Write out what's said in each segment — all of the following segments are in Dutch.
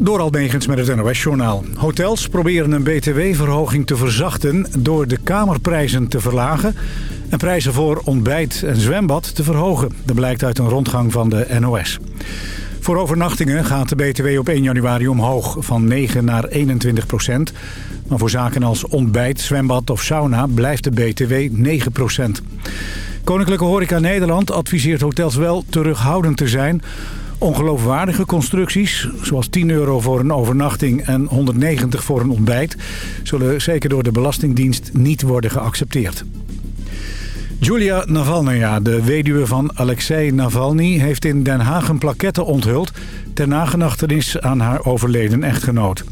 Door Almegens met het NOS-journaal. Hotels proberen een btw-verhoging te verzachten door de kamerprijzen te verlagen... en prijzen voor ontbijt en zwembad te verhogen. Dat blijkt uit een rondgang van de NOS. Voor overnachtingen gaat de btw op 1 januari omhoog van 9 naar 21 procent. Maar voor zaken als ontbijt, zwembad of sauna blijft de btw 9 procent. Koninklijke Horeca Nederland adviseert hotels wel terughoudend te zijn... Ongeloofwaardige constructies, zoals 10 euro voor een overnachting en 190 voor een ontbijt... zullen zeker door de Belastingdienst niet worden geaccepteerd. Julia Navalnaya, de weduwe van Alexei Navalny... heeft in Den Haag een plaquette onthuld... ter nagedachtenis aan haar overleden echtgenoot.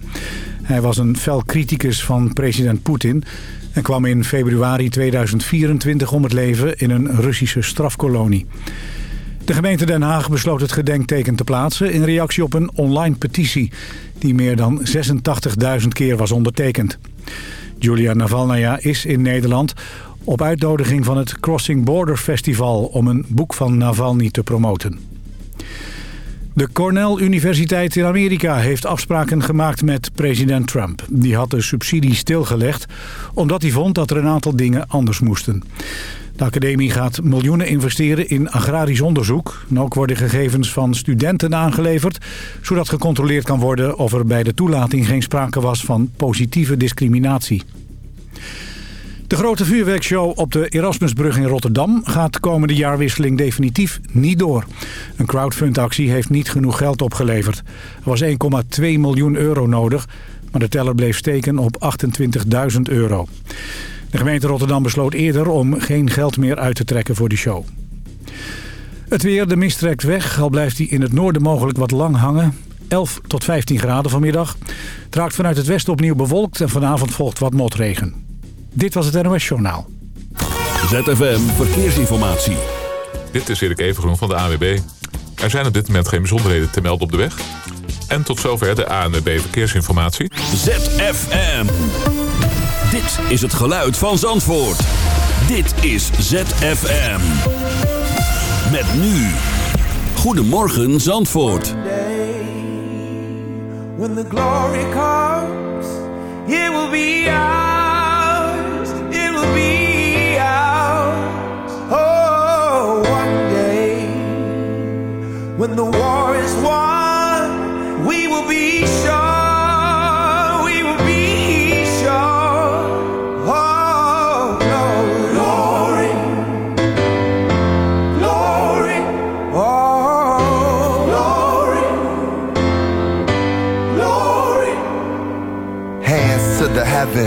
Hij was een fel criticus van president Poetin... en kwam in februari 2024 om het leven in een Russische strafkolonie. De gemeente Den Haag besloot het gedenkteken te plaatsen... in reactie op een online petitie... die meer dan 86.000 keer was ondertekend. Julia Navalnaya is in Nederland op uitnodiging van het Crossing Border Festival... om een boek van Navalny te promoten. De Cornell Universiteit in Amerika heeft afspraken gemaakt met president Trump. Die had de subsidie stilgelegd omdat hij vond dat er een aantal dingen anders moesten. De academie gaat miljoenen investeren in agrarisch onderzoek. En ook worden gegevens van studenten aangeleverd... zodat gecontroleerd kan worden of er bij de toelating geen sprake was van positieve discriminatie. De grote vuurwerkshow op de Erasmusbrug in Rotterdam gaat komende jaarwisseling definitief niet door. Een crowdfundactie heeft niet genoeg geld opgeleverd. Er was 1,2 miljoen euro nodig, maar de teller bleef steken op 28.000 euro. De gemeente Rotterdam besloot eerder om geen geld meer uit te trekken voor de show. Het weer, de mist trekt weg, al blijft hij in het noorden mogelijk wat lang hangen. 11 tot 15 graden vanmiddag. Het raakt vanuit het westen opnieuw bewolkt en vanavond volgt wat motregen. Dit was het NOS Journaal. ZFM Verkeersinformatie. Dit is Erik Evengroen van de AWB. Er zijn op dit moment geen bijzonderheden te melden op de weg. En tot zover de ANWB Verkeersinformatie. ZFM. Dit is het geluid van Zandvoort. Dit is ZFM. Met nu. Goedemorgen Zandvoort. When the glory comes, it will be ours. It will be ours. Oh, one day. When the war is won,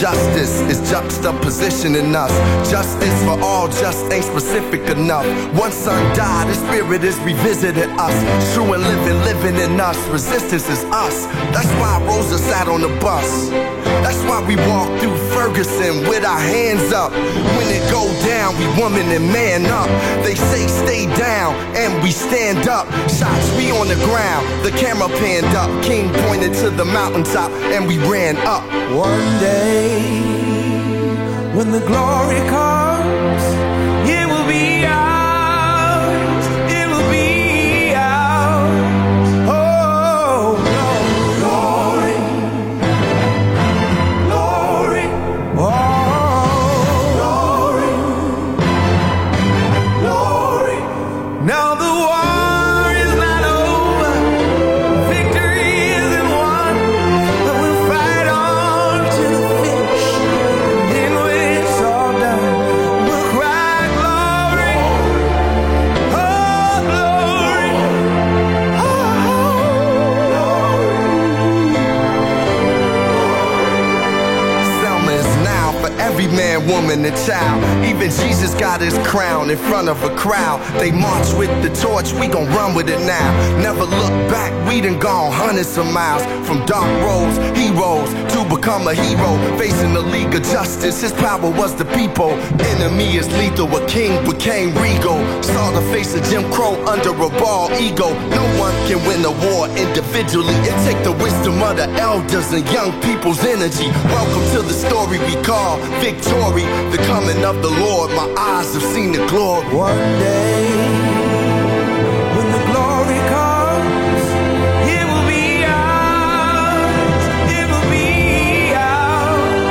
Justice is juxtaposition in us. Justice for all just ain't specific enough. One son died, his spirit is revisiting us. True and living, living in us. Resistance is us. That's why Rosa sat on the bus. That's why we walk through Ferguson with our hands up. When it go down, we woman and man up. They say stay down, and we stand up. Shots we on the ground, the camera panned up. King pointed to the mountaintop, and we ran up. One day, when the glory comes, woman, and child. Even Jesus got his crown in front of a crowd. They march with the torch, we gon' run with it now. Never look back, we done gone hundreds of miles. From dark roads, heroes, to become a hero. Facing the League of Justice, his power was the people. Enemy is lethal, a king became regal. Saw the face of Jim Crow under a bald ego. No one can win a war individually. It take the wisdom of the elders and young people's energy. Welcome to the story we call victory. The coming of the Lord. My eyes have seen the glory. One day, when the glory comes, it will be ours. It will be ours.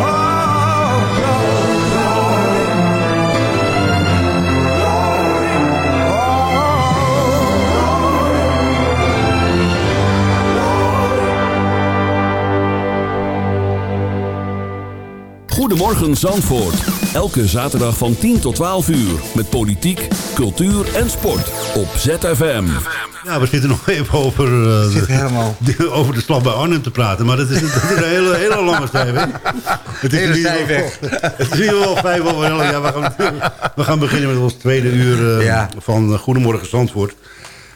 Oh, glory, Goedemorgen Zandvoort. Elke zaterdag van 10 tot 12 uur. Met politiek, cultuur en sport. Op ZFM. Ja, we zitten nog even over, eh, de, over de slag bij Arnhem te praten. Maar dat is, dat is een hele, hele lange stijf. Het is Hele zijweg. geval- Het is ieder geval vijf over elf. Ja, we, gaan, we gaan beginnen met ons tweede uur eh, Ja. van eh, Goedemorgen Zandvoort.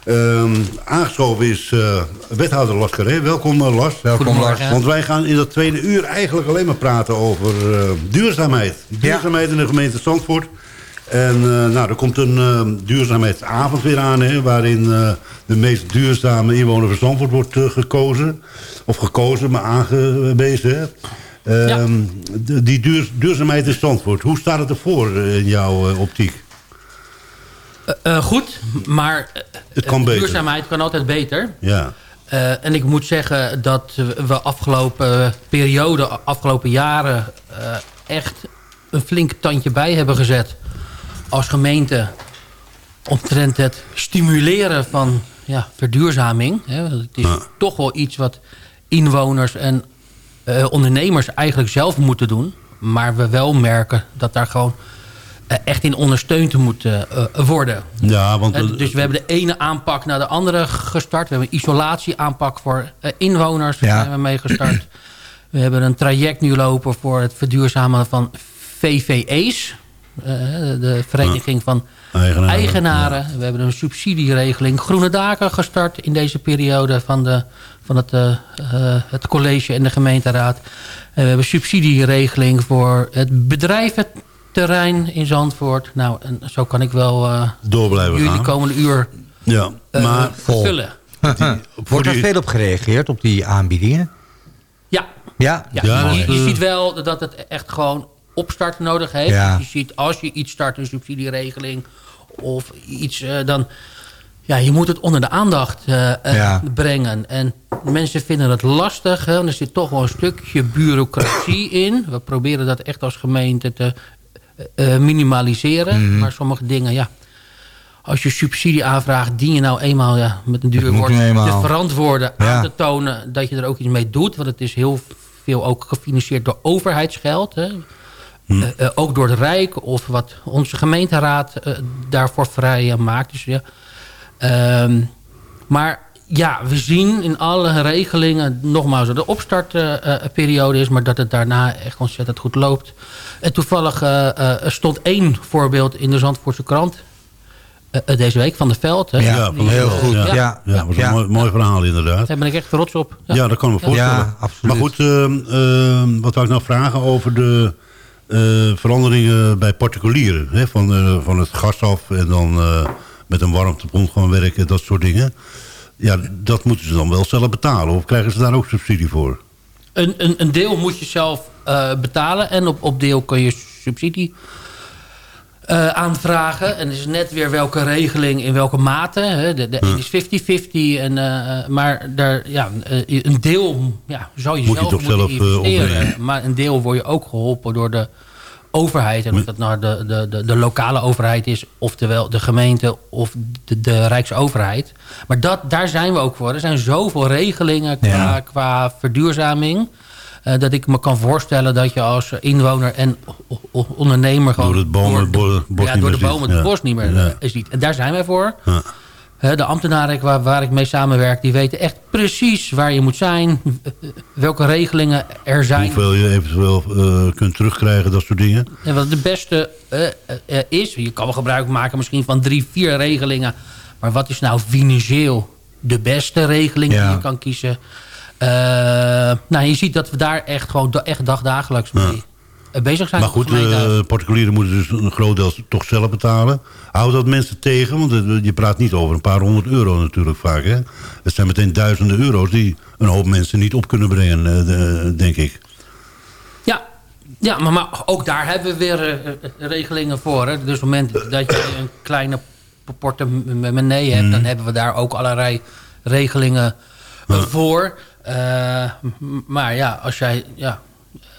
Ehm, aangeschoven is eh, wethouder Las Carré. Welkom eh, Las. Welkom Lars. Want wij gaan in dat tweede uur eigenlijk alleen maar praten over eh, duurzaamheid. Duurzaamheid in de gemeente Zandvoort. En nou, er komt een eh, duurzaamheidsavond weer aan... Hè, waarin de meest duurzame inwoner van Zandvoort wordt gekozen. Of gekozen, maar aangewezen. Hè. Ehm, die duur- duurzaamheid in Zandvoort. Hoe staat het ervoor in jouw optiek? Eh, eh, goed, maar eh, Het kan beter. duurzaamheid kan altijd beter. Ja, en ik moet zeggen dat we afgelopen periode, afgelopen jaren... echt een flink tandje bij hebben gezet als gemeente... omtrent het stimuleren van ja, verduurzaming. Hè. Het is Ja. toch wel iets wat inwoners en ondernemers eigenlijk zelf moeten doen. Maar we wel merken dat daar gewoon echt in ondersteund moet eh, eh, worden. ja want... Eh, eh, dus we hebben de ene aanpak naar de andere gestart. We hebben een isolatieaanpak voor eh, inwoners. Ja. zijn we mee gestart. We hebben een traject nu lopen voor het verduurzamen van VVE's. eh, de Vereniging van Eigenaren, Eigenaren. We hebben een subsidieregeling Groene Daken gestart in deze periode van, de, van het, eh, eh, het college en de gemeenteraad. En we hebben een subsidieregeling voor het bedrijventerrein in Zandvoort. Nou, en zo kan ik wel eh, door blijven jullie gaan. komende uur Ja, eh, maar... vullen. Wordt er die- veel op gereageerd, op die aanbiedingen? Ja, Ja? ja, Ja, je, eh, ziet wel dat het echt gewoon opstart nodig heeft. Ja. Je ziet als je iets start, een subsidieregeling of iets, eh, dan... Ja, je moet het onder de aandacht Ja. brengen. En mensen vinden het lastig. Hè, want er zit toch wel een stukje bureaucratie in. We proberen dat echt als gemeente te eh, eh, minimaliseren. Mhm. Maar sommige dingen, ja... Als je subsidie aanvraagt, dien je nou eenmaal ja, met een duur woord te verantwoorden Ja. aan te tonen dat je er ook iets mee doet. Want het is heel veel ook gefinancierd door overheidsgeld. Hè. Hm. Eh, ook door het Rijk of wat onze gemeenteraad daarvoor vrij maakt. Dus, ja. Ehm, maar ja, we zien in alle regelingen nogmaals dat de opstartperiode is... maar dat het daarna echt ontzettend goed loopt. En toevallig er stond één voorbeeld in de Zandvoortse krant... eh, deze week van de Veld. Hè. Ja, Die, heel goed. ja, Ja, Ja, dat was Ja. een mooi, mooi verhaal inderdaad. Daar ben ik echt trots op. Ja, dat kan ik me voorstellen. Ja, absoluut. Maar goed, ehm, ehm, wat wou ik nou vragen over de eh, veranderingen bij particulieren? Hè? Van, eh, van het gas af en dan eh, met een warmtepomp gaan werken, dat soort dingen. Ja, dat moeten ze dan wel zelf betalen. Of krijgen ze daar ook subsidie voor? Een, een, een deel moet je zelf eh, betalen. En op, op deel kun je subsidie eh, aanvragen. En is net weer welke regeling in welke mate. Hè. De, de is 50-50. En, eh, maar daar, ja, een deel ja, zou je Moet je zelf toch moeten zelf, investeren. maar een deel word je ook geholpen door de overheid. En of dat nou de, de, de, de lokale overheid is... oftewel de gemeente of de, de Rijksoverheid. Maar dat, daar zijn we ook voor. Er zijn zoveel regelingen qua, Ja. qua verduurzaming... eh, dat ik me kan voorstellen dat je als inwoner en ondernemer... gewoon Door het bomen het bo- bos ja, door de bomen het bos niet meer Ja. ziet. En daar zijn wij voor. De ambtenaren waar, waar ik mee samenwerk... die weten echt precies waar je moet zijn. Welke regelingen er zijn. Hoeveel je eventueel eh, kunt terugkrijgen, dat soort dingen. En wat de beste eh, eh, eh, is... je kan wel gebruik maken misschien van drie, vier regelingen... maar wat is nou financieel de beste regeling die je kan kiezen? Eh, nou, je ziet dat we daar echt gewoon echt dagdagelijks mee eh, bezig zijn. Maar de goed, gemeente. eh, particulieren moeten dus een groot deel toch zelf betalen. Houdt dat mensen tegen? Want je praat niet over een paar honderd euro natuurlijk vaak. Hè? Het zijn meteen duizenden euro's die een hoop mensen niet op kunnen brengen, eh, de- denk ik. Ja, ja maar, maar ook daar hebben we weer eh, eh, regelingen voor. Hè. Dus op het moment dat je een kleine portemonnee hebt... dan hebben we daar ook allerlei regelingen eh, voor. Eh, maar ja, als jij... Ja,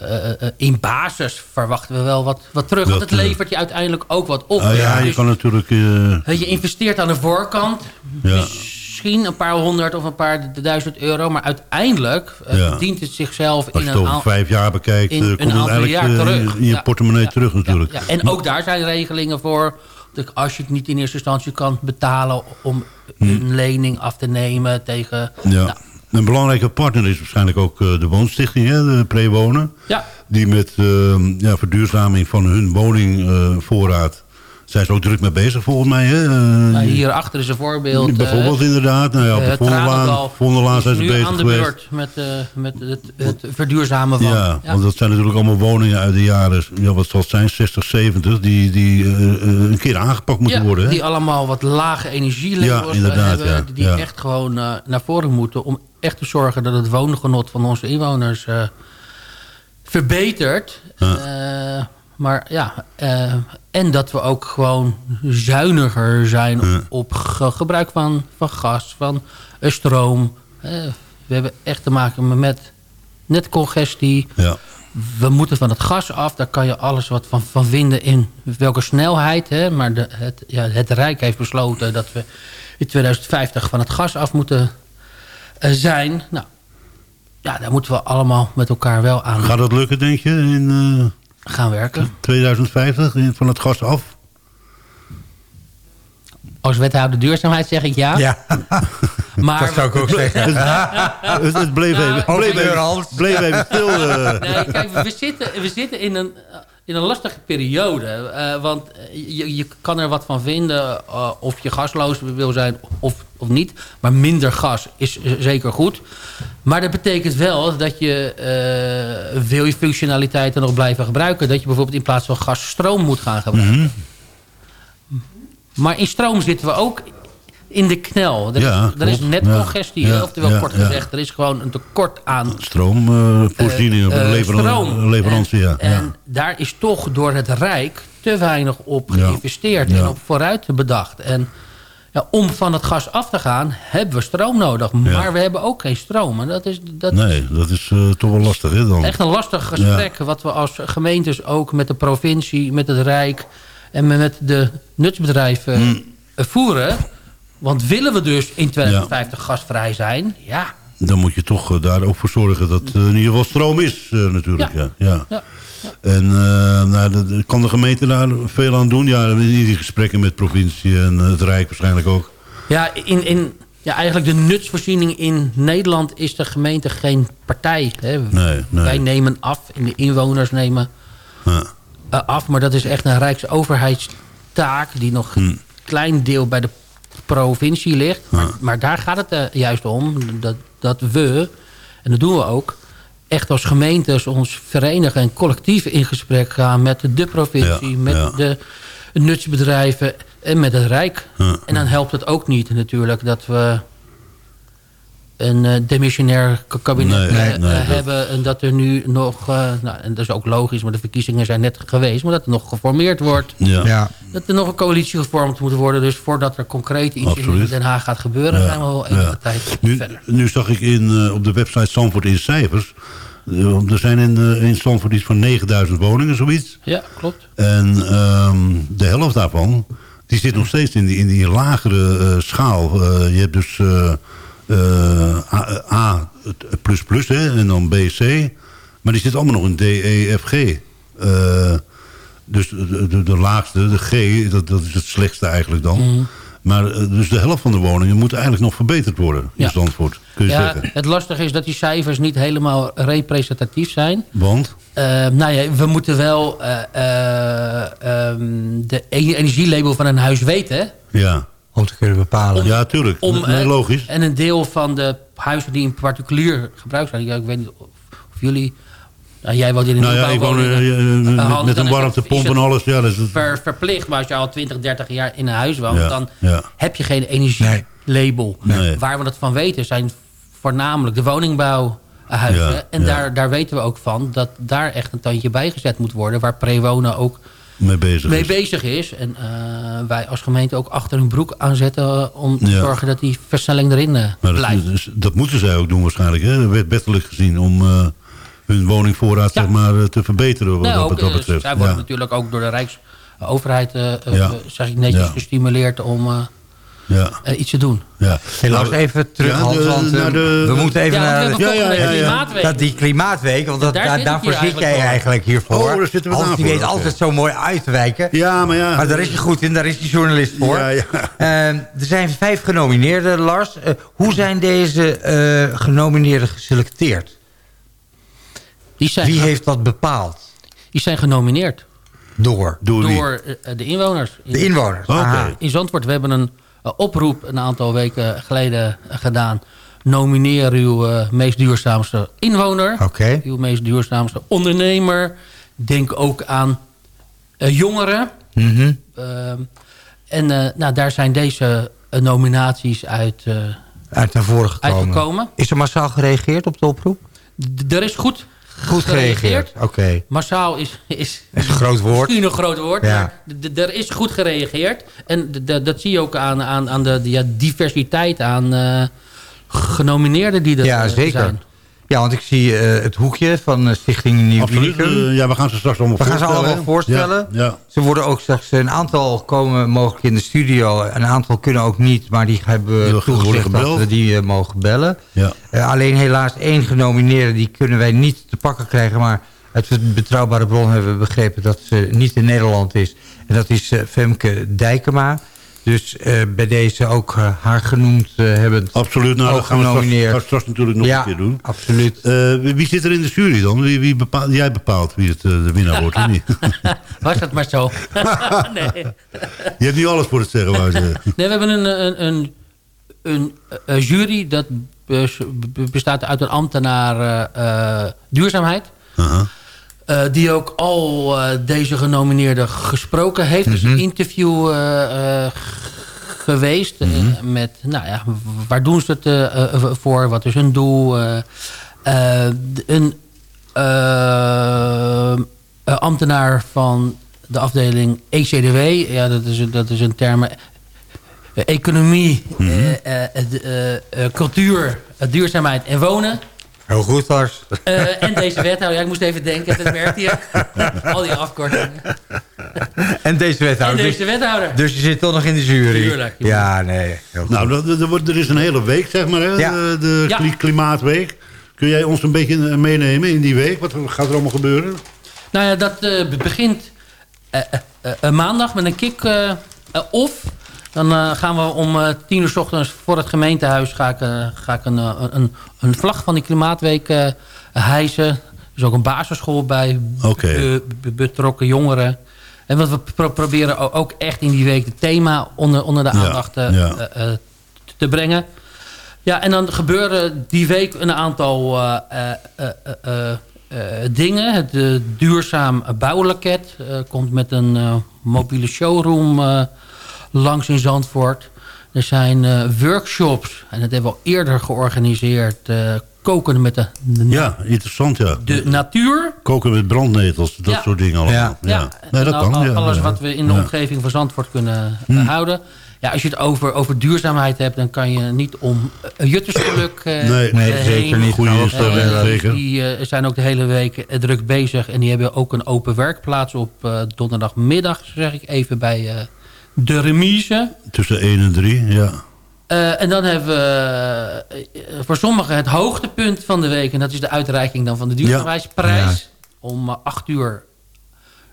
eh, eh, in basis verwachten we wel wat, wat terug. Want Dat, het eh, levert je uiteindelijk ook wat op. Ah, ja, je Dus, kan natuurlijk... eh, je investeert aan de voorkant. Ja. Misschien een paar honderd of een paar duizend euro. Maar uiteindelijk Ja. dient het zichzelf als in een aantal vijf jaar bekijkt, in een komt het eigenlijk jaar terug. in je Ja. portemonnee terug natuurlijk. ja. En ook daar zijn regelingen voor. Dat als je het niet in eerste instantie kan betalen... om een lening af te nemen tegen... Hm. Ja. Nou, Een belangrijke partner is waarschijnlijk ook eh, de woonstichting, hè, de Prewonen. ja, Die met eh, ja, verduurzaming van hun woningvoorraad... zijn ze ook druk mee bezig volgens mij. Hè? Eh, nou, hierachter is een voorbeeld. eh, Bijvoorbeeld inderdaad. Nou ja, op eh, de Vondellaan, Tranendal Vondellaan is zijn ze bezig aan de beurt met, eh, met het, het verduurzamen van... Ja, want dat zijn natuurlijk allemaal woningen uit de jaren, ja, wat zal het zijn, 60, 70... die, die eh, eh, een keer aangepakt moeten Ja, worden. Hè? die allemaal wat lage energielevels Ja, inderdaad, hebben. Die echt gewoon eh, naar voren moeten. Om echt te zorgen dat het woongenot van onze inwoners eh, verbetert. Eh, maar ja, eh, en dat we ook gewoon zuiniger zijn op, op ge- gebruik van, van gas, van eh, stroom. Eh, we hebben echt te maken met net congestie. Ja. We moeten van het gas af. Daar kan je alles wat van, van vinden in welke snelheid. Hè? Maar de, het, ja, het Rijk heeft besloten dat we in 2050 van het gas af moeten zijn. Nou, ja, daar moeten we allemaal met elkaar wel aan Gaat dat lukken, denk je, in gaan werken. 2050, in- van het gas af? Als wethouder duurzaamheid zeg ik ja. Ja, maar dat zou ik ook zeggen. het, het bleef Nou, even, bleef even, bleef even stil. eh. Nee, kijk, we zitten, we zitten in, een, in een lastige periode. eh, want je, je kan er wat van vinden eh, of je gasloos wil zijn of, of niet. Maar minder gas is eh, zeker goed. Maar dat betekent wel dat je... eh, wil je functionaliteiten nog blijven gebruiken... dat je bijvoorbeeld in plaats van gas stroom moet gaan gebruiken. Maar in stroom zitten we ook in de knel. Er, Ja, is, er net congestie. Ja, Oftewel, kort gezegd, er is gewoon een tekort aan Stroomvoorzieningen, eh, eh, leveran stroom. leverantie. En, ja. en daar is toch door het Rijk te weinig op geïnvesteerd en op vooruit bedacht. En ja, om van het gas af te gaan, hebben we stroom nodig. Maar we hebben ook geen stroom. En dat is, dat Nee, dat is eh, toch wel lastig, hè, dan? echt een lastig gesprek... wat we als gemeentes ook met de provincie, met het Rijk... en met de nutsbedrijven eh, voeren. Want willen we dus in 2050 gasvrij zijn... ja, Dan moet je toch eh, daar ook voor zorgen dat er in ieder geval stroom is, eh, natuurlijk. Ja. Ja. En eh, nou, de- kan de gemeente daar veel aan doen? Ja, in die gesprekken met provincie en het Rijk waarschijnlijk ook. Ja, in, in, ja, eigenlijk de nutsvoorziening in Nederland is de gemeente geen partij. Hè. Nee, nee. Wij nemen af en de inwoners nemen Ja. eh, af. Maar dat is echt een rijksoverheidstaak die nog Hm. een klein deel bij de provincie ligt. Maar, maar daar gaat het eh, juist om. Dat, dat we, en dat doen we ook, echt als gemeentes ons verenigen en collectief in gesprek gaan met de provincie, Ja, met ja. de nutsbedrijven en met het Rijk. En dan helpt het ook niet natuurlijk dat we een eh, demissionair kabinet Nee, eh, nee, eh, nee, hebben. En dat er nu nog, eh, nou, en dat is ook logisch, maar de verkiezingen zijn net geweest. Maar dat er nog geformeerd wordt. Ja. Ja, Dat er nog een coalitie gevormd moet worden. Dus voordat er concreet iets in. Den Haag gaat gebeuren... Ja, zijn we wel enige ja. tijd Nu, verder. nu zag ik in, eh, op de website Zandvoort in cijfers... er zijn in, in iets van 9000 woningen, zoiets. Ja, klopt. En ehm, de helft daarvan, die zit nog steeds in die, in die lagere eh, schaal. Eh, je hebt dus A, A plus plus, hè, en dan B, C. Maar die zit allemaal nog in D, E, F, G. Eh, dus de, de, de laagste, de G, dat, dat is het slechtste eigenlijk dan. Maar eh, dus de helft van de woningen moet eigenlijk nog verbeterd worden in Ja. Zandvoort. Kun je Ja, zeggen. het lastige is dat die cijfers niet helemaal representatief zijn. Want? Eh, nou ja, we moeten wel eh, eh, ehm, de energielabel van een huis weten. Ja. Om te kunnen bepalen. Ja, tuurlijk. Om, nee, eh, logisch. En een deel van de huizen die in particulier gebruik zijn... Ja, ik weet niet of, of jullie... Nou, jij woont in een Nou ja, ik woon nieuwbouwwoning, eh, eh, met, een is warmtepomp is en alles. Ja, dat is het. ver- verplicht. Maar als je al 20, 30 jaar in een huis woont... Ja, dan ja. heb je geen energielabel. Nee. Waar we dat van weten zijn voornamelijk de woningbouwhuizen. Ja, en ja. Daar, daar weten we ook van dat daar echt een tandje bij gezet moet worden... waar Prewonen ook mee bezig mee is. bezig is. En eh, wij als gemeente ook achter hun broek aanzetten... eh, om te Ja. zorgen dat die versnelling erin eh, dat, blijft. dus dat moeten zij ook doen waarschijnlijk. Hè? Wet- Wettelijk gezien om hun woningvoorraad Ja. zeg maar, te verbeteren wat, Nou, dat, ook, wat dat betreft. zij worden natuurlijk ook door de Rijksoverheid, zeg ik netjes, gestimuleerd om Ja. eh, iets te doen. Ja. Helaas Nou, even terug, ja, Hans, de- want naar de- we moeten even Ja, naar... hebben Ja, ja, week ja, ja. klimaatweek. Dat die klimaatweek, want dat, Daar daar, zit daarvoor zit jij eigenlijk voor. eigenlijk hiervoor. Oh, daar zitten we Hans, die weet altijd zo mooi uit te wijken. Ja, maar ja. Maar daar is hij goed in, daar is die journalist voor. Ja, ja. Eh, er zijn vijf genomineerden, Lars. Eh, hoe zijn deze eh, genomineerden geselecteerd? Die zijn, Wie ge- heeft dat bepaald? die zijn genomineerd Door Door de inwoners. In, de inwoners. Oké. Aha. in Zandvoort, we hebben een oproep een aantal weken geleden eh, gedaan. Nomineer uw eh, meest duurzaamste inwoner. Oké. Uw meest duurzaamste ondernemer. Denk ook aan eh, jongeren. Ehm, en eh, nou, daar zijn deze eh, nominaties uit eh, Uit naar voren gekomen. uitgekomen. Is er massaal gereageerd op de oproep? D- er is goed, Goed gereageerd. Oké. Massaal is, is, is een groot woord. misschien een groot woord, Ja. maar er is goed gereageerd. En dat zie je ook aan, aan, aan de, de ja, diversiteit aan eh, genomineerden die er Ja, eh, zeker. zijn. Ja, want ik zie eh, het hoekje van eh, Stichting Nieuw Absoluut. Eh, ja, we gaan ze straks allemaal We gaan ze voorstellen. allemaal voorstellen. Ja, ja. Ze worden ook straks, een aantal komen mogelijk in de studio. Een aantal kunnen ook niet, maar die hebben worden toegezegd dat we die mogen bellen. Ja. Alleen helaas één genomineerde, die kunnen wij niet te pakken krijgen. Maar uit een betrouwbare bron hebben we begrepen dat ze niet in Nederland is. En dat is Femke Dijkema. Dus eh, bij deze ook eh, haar genoemd eh hebben. Absoluut. Nou, dat gaan we straks, gaan natuurlijk nog ja, een keer doen. absoluut. Eh, wie zit er in de jury dan? Wie, wie bepaalt, jij bepaalt wie het, de winnaar wordt, of niet? Was dat maar zo. nee. Je hebt niet alles voor het zeggen. Wou je zeggen. nee, we hebben een, een, een, een, jury dat bes- be- bestaat uit een ambtenaar duurzaamheid. Aha. Eh, die ook al eh, deze genomineerden gesproken heeft. Er is een interview eh, geweest eh, met, nou ja, waar doen ze het voor? Wat is hun doel? een ambtenaar van de afdeling ECDW, ja, dat is, een- dat is een term... economie, eh, cultuur, duurzaamheid en wonen. Heel goed, Lars. Eh, en deze wethouder, ja, ik moest even denken, dat merkt hier. Al die afkortingen. En deze En wethouder. deze wethouder. Dus je zit toch nog in de jury? Tuurlijk. Ja, nee. Heel goed. Nou, er wordt- er is een hele week, zeg maar, hè? Ja. De, de Ja. kli- Klimaatweek. Kun jij ons een beetje eh, meenemen in die week? Wat gaat er allemaal gebeuren? Nou ja, dat eh, be- begint eh, eh, eh, maandag met een kick-off. Dan eh, gaan we om eh, tien uur s ochtends voor het gemeentehuis... ga ik, eh, ga ik een, een, een vlag van die Klimaatweek hijsen. Er is ook een basisschool bij betrokken jongeren. En wat we pro- proberen ook echt in die week... het thema onder, onder de aandacht ja. te brengen. Ja, en dan gebeuren die week een aantal dingen. Het duurzaam bouwloket komt met een mobiele showroom langs in Zandvoort. Er zijn eh, workshops, en dat hebben we al eerder georganiseerd... eh, koken met de, Ja, interessant, ja. de natuur. Koken met brandnetels, dat Ja. soort dingen allemaal. Ja. Ja, Nee, dat kan. ja. alles Ja. wat we in de Ja. omgeving van Zandvoort kunnen eh, houden. Ja, als je het over, over duurzaamheid hebt, dan kan je niet om juttersgeluk eh, Nee, Nee, zeker niet. Vertellen. zeker. Die zijn ook de hele week druk bezig. En die hebben ook een open werkplaats op eh, donderdagmiddag, zeg ik even, bij eh, de remise. Tussen 1 en 3, ja. Eh, en dan hebben we eh, voor sommigen het hoogtepunt van de week. En dat is de uitreiking dan van de duurzaamheidsprijs. Om eh, acht uur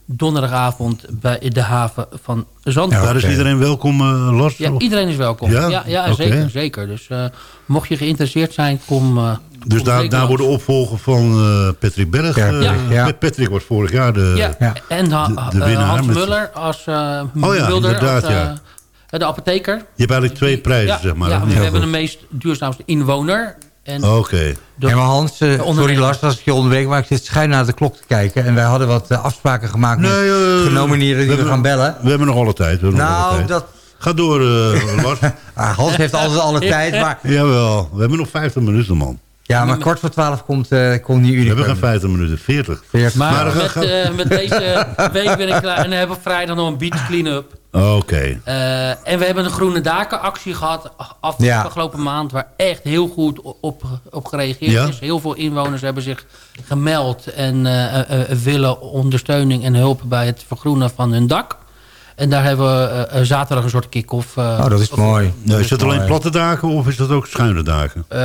donderdagavond bij de haven van Zandvoort. Daar is iedereen welkom, eh Lars? Ja, iedereen is welkom. Ja? Ja, ja, zeker, zeker. Dus eh, mocht je geïnteresseerd zijn, kom. eh, Dus daar, daar de opvolger van eh, Patrick Berg. Ja, eh, ja. Patrick was vorig jaar de... Ja, Ja. en ha- de eh, winnaar Hans met- Muller als uh, Oh ja, Mulder, inderdaad, als, ja. de apotheker. Je hebt eigenlijk twee prijzen, ja, zeg maar. Ja, we hebben de meest duurzaamste inwoner. En Oké. maar Hans, sorry. Lars als ik je onderbreek... maar ik zit schuin naar de klok te kijken. En wij hadden wat afspraken gemaakt met Nee, eh, genomineerden die we, gaan bellen. We hebben nog alle tijd. We alle Nou, tijd. dat, Ga door, eh, Lars. ah, Hans heeft altijd alle tijd. Maar, Jawel, we hebben nog 50 minuten, man. Ja, maar kwart voor twaalf komt, eh komt die We hebben Unicum. geen 50 minuten, 40. Veertig. Maar, Maar dan met, eh, met deze week ben ik klaar. En dan hebben we vrijdag nog een beach clean-up. Oké. Eh, en we hebben een groene daken actie gehad Ja. afgelopen maand... waar echt heel goed op, op gereageerd Ja? is. Heel veel inwoners hebben zich gemeld... en willen ondersteuning en hulp bij het vergroenen van hun dak. En daar hebben we zaterdag een soort kick-off. eh, Oh, dat is mooi. Is dat alleen platte daken of is dat ook schuine daken? Eh,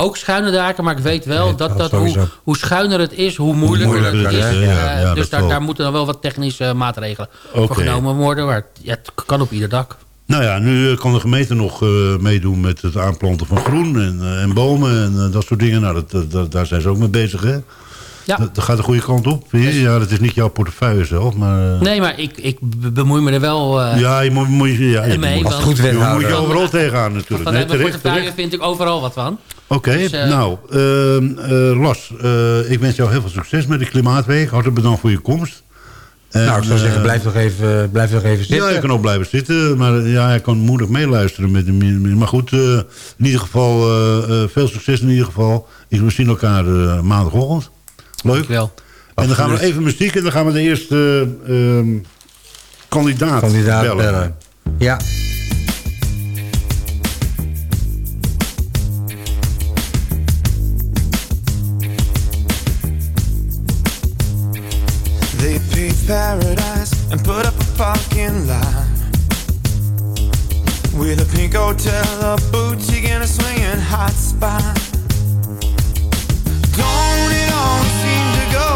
ook schuine daken, maar ik weet wel Nee, dat, dat hoe, hoe schuiner het is, hoe moeilijker moeilijker het is. het is, hè? Ja, Eh, ja, dus daar, daar moeten dan wel wat technische maatregelen Oké. voor genomen worden. Maar ja, het kan op ieder dak. Nou ja, nu eh, kan de gemeente nog eh, meedoen met het aanplanten van groen en, eh, en bomen en eh, dat soort dingen. Nou, dat, daar zijn ze ook mee bezig, hè? Ja. Dat, dat gaat de goede kant op. Ja, dat is niet jouw portefeuille zelf, maar... eh, Nee, maar ik, ik be- bemoei me er wel eh Ja, je moet, moet, je- ja, je mee. moet, Als want het goed je moet je overal tegenaan natuurlijk. van Nee, mijn terecht, portefeuille terecht. vind ik overal wat van. Oké, Dus, eh, nou, ehm, eh, Las, eh, ik wens jou heel veel succes met de Klimaatweek. Hartelijk bedankt voor je komst. En, Nou, ik zou zeggen, blijf nog even, blijf nog even zitten. Ja, je kan ook blijven zitten, maar ja, hij kan moeilijk meeluisteren. Met de, maar goed, eh, in ieder geval, eh, eh, veel succes in ieder geval. We zien elkaar eh, maandagochtend. Leuk. Dankjewel. En dan gaan we even muziek en dan gaan we de eerste eh, ehm, kandidaat, Kandidaat bellen. bellen. Ja. They paved paradise and put up a parking lot with a pink hotel, a boutique, and a swinging hot spot. Don't it always seem to go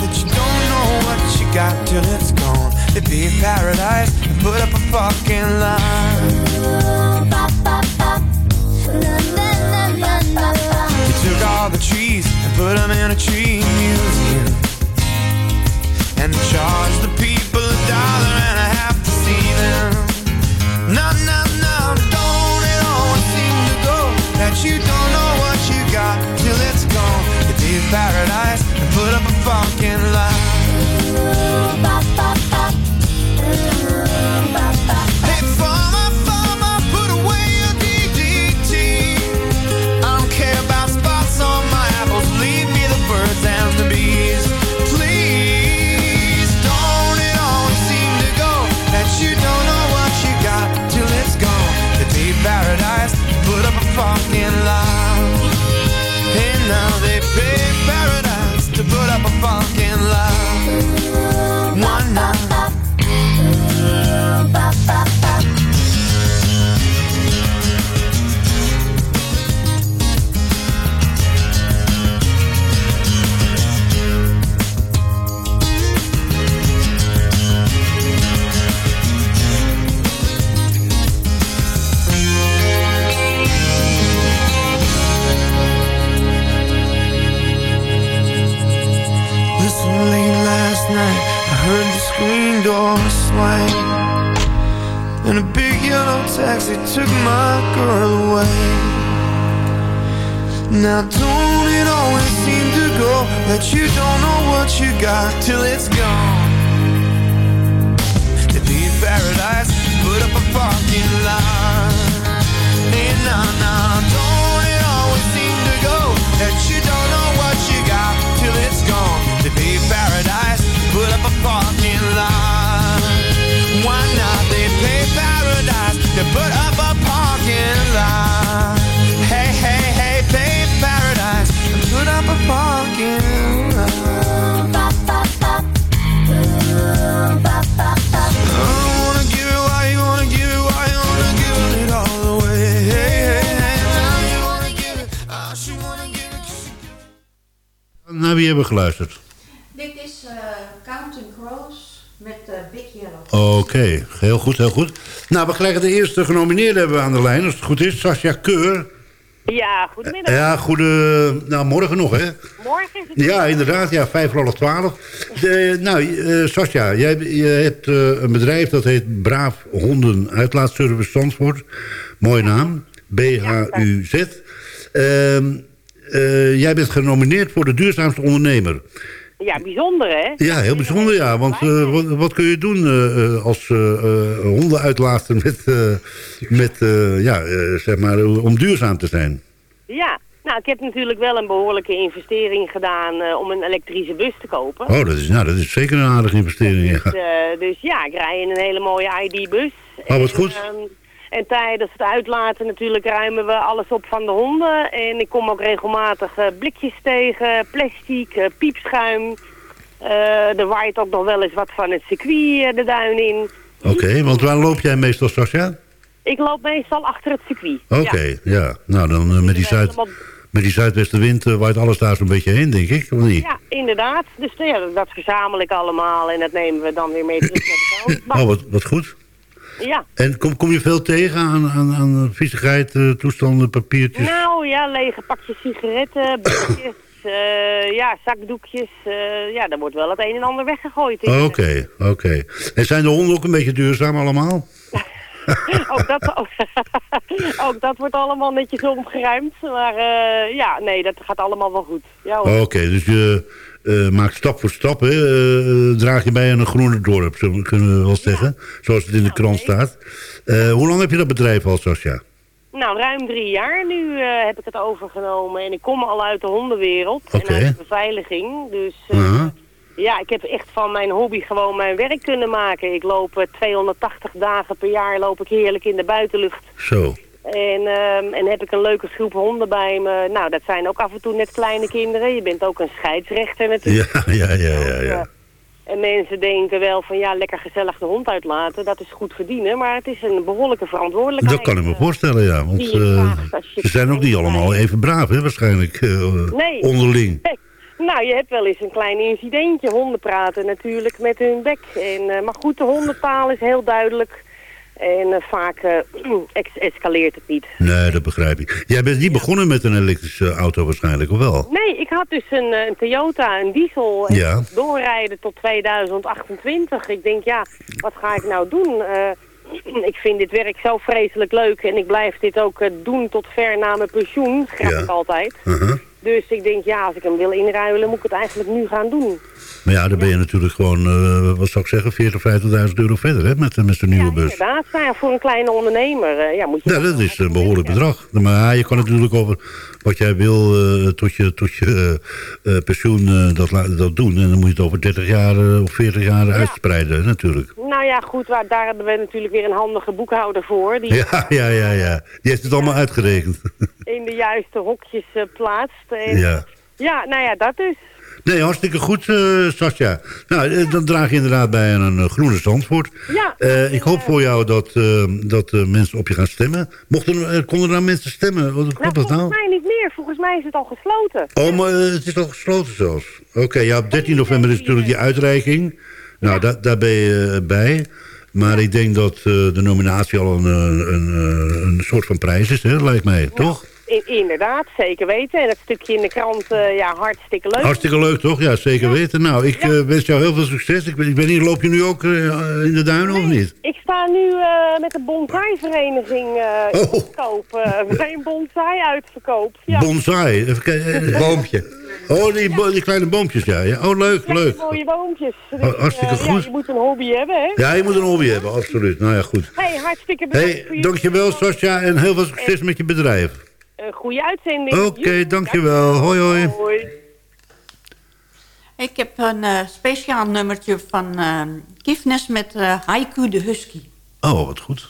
that you don't know what you got till it's gone? They paved paradise and put up a parking lot. They took all the trees and put them in a tree museum and charge the people geluisterd? Dit is eh Counting Crows met uh, Big Yellow. Oké, heel goed, heel goed. Nou, we krijgen de eerste genomineerde hebben we aan de lijn, als het goed is. Sascha Keur. Ja, goedemiddag. Ja, goede... Nou, morgen nog, hè? Morgen is het Ja, inderdaad. Ja, vijf voor half twaalf. De, nou, uh, Sascha, jij je hebt uh, een bedrijf dat heet Braaf Honden Uitlaatservice Zandvoort. Mooie naam. B-H-U-Z. Uh, jij bent genomineerd voor de duurzaamste ondernemer. Ja, bijzonder hè? Ja, heel bijzonder ja. Want uh, wat, wat, kun je doen uh, als honden uitlaten met, met ja, zeg maar, om duurzaam te zijn? Ja, nou ik heb natuurlijk wel een behoorlijke investering gedaan om een elektrische bus te kopen. Oh, dat is, nou, dat is zeker een aardige investering. Dus ja, dus, ja ik rij in een hele mooie ID-bus. Oh, wat goed. En, en tijdens het uitlaten natuurlijk ruimen we alles op van de honden. En ik kom ook regelmatig uh, blikjes tegen, plastic, uh, piepschuim. Uh, er waait ook nog wel eens wat van het circuit de duin in. Oké, okay, want waar loop jij meestal, Sascha? Ik loop meestal achter het circuit. Oké, okay, ja. ja. Nou, dan met die, zuid, met die zuidwestenwind waait alles daar zo'n beetje heen, denk ik, of niet? Ja, inderdaad. Dus ja, dat verzamel ik allemaal en dat nemen we dan weer mee terug naar de kant. Oh, wat, wat goed. Ja. En kom, kom je veel tegen aan, aan, aan viezigheid, uh, toestanden, papiertjes? Nou ja, lege pakjes sigaretten, blikjes, uh, ja, zakdoekjes. Uh, ja, daar wordt wel het een en ander weggegooid. Oké, oké. Okay, okay. En zijn de honden ook een beetje duurzaam allemaal? ook, dat, ook, ook, dat wordt allemaal netjes omgeruimd. Maar ja, nee, dat gaat allemaal wel goed. Ja, Oké, okay, dus je uh, maakt stap voor stap. Hè, uh, draag je bij aan een groene dorp, kunnen we wel zeggen. Ja. Zoals het in de krant staat. Uh, hoe lang heb je dat bedrijf al, Sascha? Nou, ruim drie jaar nu heb ik het overgenomen. En ik kom al uit de hondenwereld okay. en uit de beveiliging. Dus -huh. ja, ik heb echt van mijn hobby gewoon mijn werk kunnen maken. Ik loop 280 dagen per jaar loop ik heerlijk in de buitenlucht. Zo. En, um, en heb ik een leuke groep honden bij me. Nou, dat zijn ook af en toe net kleine kinderen. Je bent ook een scheidsrechter natuurlijk. Ja, ja, ja, ja. ja. En mensen denken wel van ja, lekker gezellig de hond uitlaten. Dat is goed verdienen, maar het is een behoorlijke verantwoordelijkheid. Dat kan ik me voorstellen, ja. Want uh, ze zijn ook niet allemaal even braaf, hè, waarschijnlijk. Uh, nee. Onderling. Nee. Nou, je hebt wel eens een klein incidentje. Honden praten natuurlijk met hun bek. En, uh, maar goed, de hondentaal is heel duidelijk... En uh, vaak uh, escaleert het niet. Nee, dat begrijp ik. Jij bent niet begonnen met een elektrische auto waarschijnlijk, of wel? Nee, ik had dus een, een Toyota, een diesel. En ja. doorrijden tot 2028. Ik denk, ja, wat ga ik nou doen? Ik vind dit werk zo vreselijk leuk. En ik blijf dit ook doen tot ver na mijn pensioen. Schrijf ja. ik altijd. -huh. Dus ik denk, ja, als ik hem wil inruilen, moet ik het eigenlijk nu gaan doen. Maar ja, dan ben je natuurlijk gewoon, uh, wat zou ik zeggen, 40, 50.000 euro verder hè, met, met de nieuwe ja, bus. inderdaad. Nou ja, voor een kleine ondernemer uh, ja, moet je... Ja, dat is een behoorlijk bedrag. Maar je kan natuurlijk over wat jij wil uh, tot je, tot je pensioen dat, dat doen. En dan moet je het over 30 jaar of 40 jaar ja. uitspreiden natuurlijk. Nou ja, goed, waar, daar hebben we natuurlijk weer een handige boekhouder voor. Die, ja, ja, ja, ja. Die heeft het allemaal uitgerekend. In de juiste hokjes plaatst. En, ja. Ja, nou ja, dat dus. Nee, hartstikke goed, uh, Sascha. Nou, uh, dan draag je inderdaad bij aan een uh, groene Zandvoort. Ja. ik hoop voor jou dat, dat mensen op je gaan stemmen. Mochten, konden er nou mensen stemmen? Wat nou, dat nou? volgens mij niet meer. Volgens mij is het al gesloten. Oh, maar het is al gesloten zelfs. Oké, okay, ja, op 13 november is natuurlijk die uitreiking. Nou, ja. da daar ben je bij. Maar ik denk dat de nominatie al een, een, een, soort van prijs is, hè, lijkt mij, ja. toch? In, inderdaad, zeker weten. En dat stukje in de krant, uh, ja, hartstikke leuk. Hartstikke leuk, toch? Ja, zeker ja. weten. Nou, ik ja. uh, wens jou heel veel succes. Ik, ik weet niet, loop je nu ook uh, in de duinen nee, of niet? Ik sta nu met de bonsai-vereniging oh. in verkoop. we zijn een bonsai-uitverkoop. Ja. Bonsai? Even kijken. Boompje. Oh, die, bo die, kleine boompjes, ja. ja. Oh, leuk, ja, leuk. mooie boompjes. Dus, hartstikke goed. Ja, je moet een hobby hebben, hè? Ja, je moet een hobby hebben, absoluut. Nou ja, goed. hey, hartstikke bedankt. Hey, dankjewel, Sascha, en heel veel succes en... met je bedrijf. Een goede uitzending. Oké, okay, dankjewel. Hoi, hoi. hoi. Ik heb een uh, speciaal nummertje van uh, Kifnes met uh, Haiku de Husky. Oh, wat goed.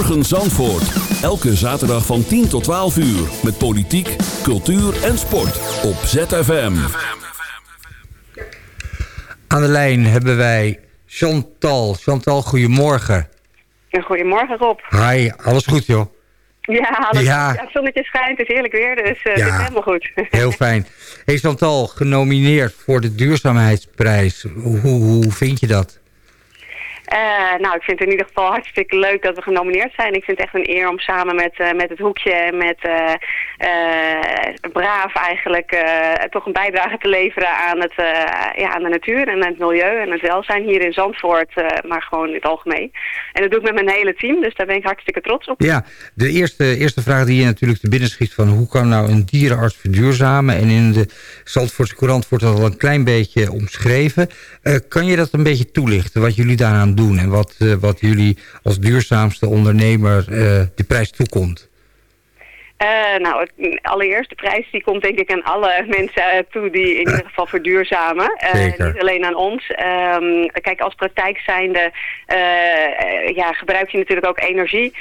Goedemorgen Zandvoort. Elke zaterdag van 10 tot 12 uur. Met politiek, cultuur en sport. Op ZFM. Aan de lijn hebben wij Chantal. Chantal, goedemorgen. Goedemorgen Rob. Hi, alles goed joh? Ja, alles Ja. het zonnetje schijnt, het is heerlijk weer, dus eh, Ja. het is helemaal goed. Heel fijn. Hey Chantal, genomineerd voor de duurzaamheidsprijs. Hoe, hoe vind je dat? Eh, nou, ik vind het in ieder geval hartstikke leuk dat we genomineerd zijn. Ik vind het echt een eer om samen met, eh, met het hoekje en met eh, Braaf eigenlijk toch een bijdrage te leveren aan, het, ja, aan de natuur en het milieu en het welzijn hier in Zandvoort, maar gewoon in het algemeen. En dat doe ik met mijn hele team, dus daar ben ik hartstikke trots op. Ja, de eerste, eerste vraag die je natuurlijk te binnen schiet van... hoe kan nou een dierenarts verduurzamen? En in de Zandvoortse Courant wordt dat al een klein beetje omschreven. Kan je dat een beetje toelichten, wat jullie daaraan doen... en wat, eh, wat jullie als duurzaamste ondernemer eh, de prijs toekomt? Eh, nou, het, allereerst de prijs die komt denk ik aan alle mensen eh, toe die in ieder geval verduurzamen. Eh, niet alleen aan ons. Ehm, kijk, als praktijk zijnde ja, gebruik je natuurlijk ook energie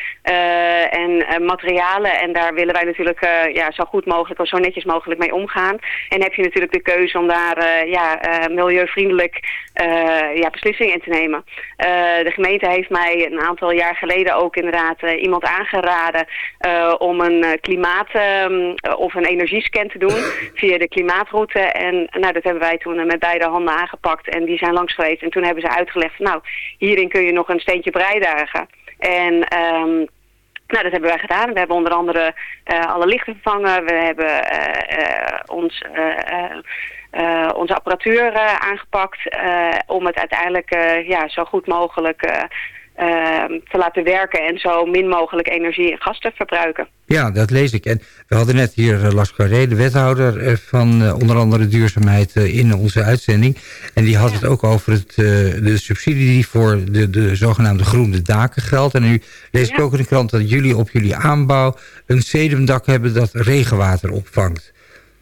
en materialen. En daar willen wij natuurlijk ja, zo goed mogelijk of zo netjes mogelijk mee omgaan. En heb je natuurlijk de keuze om daar ja, milieuvriendelijk ja, beslissingen in te nemen. De gemeente heeft mij een aantal jaar geleden ook inderdaad iemand aangeraden om een klimaat ehm, of een energiescan te doen via de klimaatroute. En nou, dat hebben wij toen eh, met beide handen aangepakt en die zijn langs geweest. En toen hebben ze uitgelegd, nou, hierin kun je nog een steentje bijdragen. En... ehm, nou, dat hebben wij gedaan. We hebben onder andere eh, alle lichten vervangen. We hebben eh, ons, onze apparatuur aangepakt om het uiteindelijk ja, zo goed mogelijk te laten werken en zo min mogelijk energie en gas te verbruiken. Ja, dat lees ik. En we hadden net hier uh, Las Carré, de wethouder eh, van uh, onder andere duurzaamheid in onze uitzending. En die had ja. het ook over het, de subsidie die voor de, de zogenaamde groene daken geldt. En nu lees ja. ik ook in de krant dat jullie op jullie aanbouw een sedumdak hebben dat regenwater opvangt.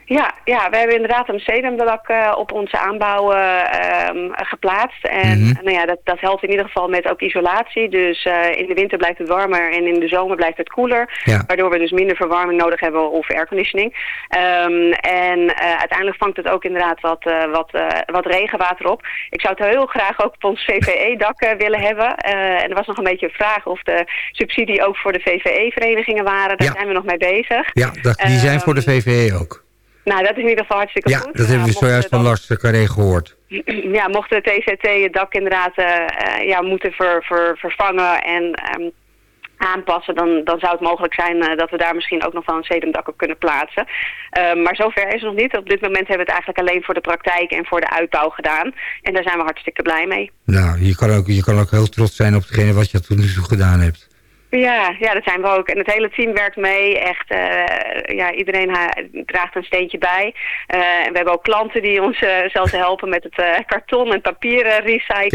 Ja, ja, we hebben inderdaad een sedumdak eh, op onze aanbouw eh, ehm, geplaatst. En Mhm. nou ja, dat, dat helpt in ieder geval met ook isolatie. Dus eh, in de winter blijft het warmer en in de zomer blijft het koeler. Ja. Waardoor we dus minder verwarming nodig hebben of airconditioning. Ehm, en uiteindelijk vangt het ook inderdaad wat, wat, wat regenwater op. Ik zou het heel graag ook op ons VVE-dak willen hebben. En er was nog een beetje een vraag of de subsidie ook voor de VVE-verenigingen waren. Daar Ja. zijn we nog mee bezig. Ja, dat, die zijn voor de VVE ook. Nou, dat is in ieder geval hartstikke Ja, goed. dat hebben we zojuist van Lars Carré gehoord. ja, mocht de TZT het dak inderdaad eh, eh, ja, moeten ver, ver- vervangen en ehm, aanpassen, dan, dan zou het mogelijk zijn eh, dat we daar misschien ook nog wel een sedumdak op kunnen plaatsen. Ehm, maar zover is het nog niet. Op dit moment hebben we het eigenlijk alleen voor de praktijk en voor de uitbouw gedaan. En daar zijn we hartstikke blij mee. Nou, je kan, ook, je kan ook heel trots zijn op degene wat je tot nu toe gedaan hebt. Ja, ja, dat zijn we ook. En het hele team werkt mee. Echt, eh, ja, iedereen ha- draagt een steentje bij. Eh, en we hebben ook klanten die ons eh, zelfs helpen met het eh, karton en papier eh, recyclen.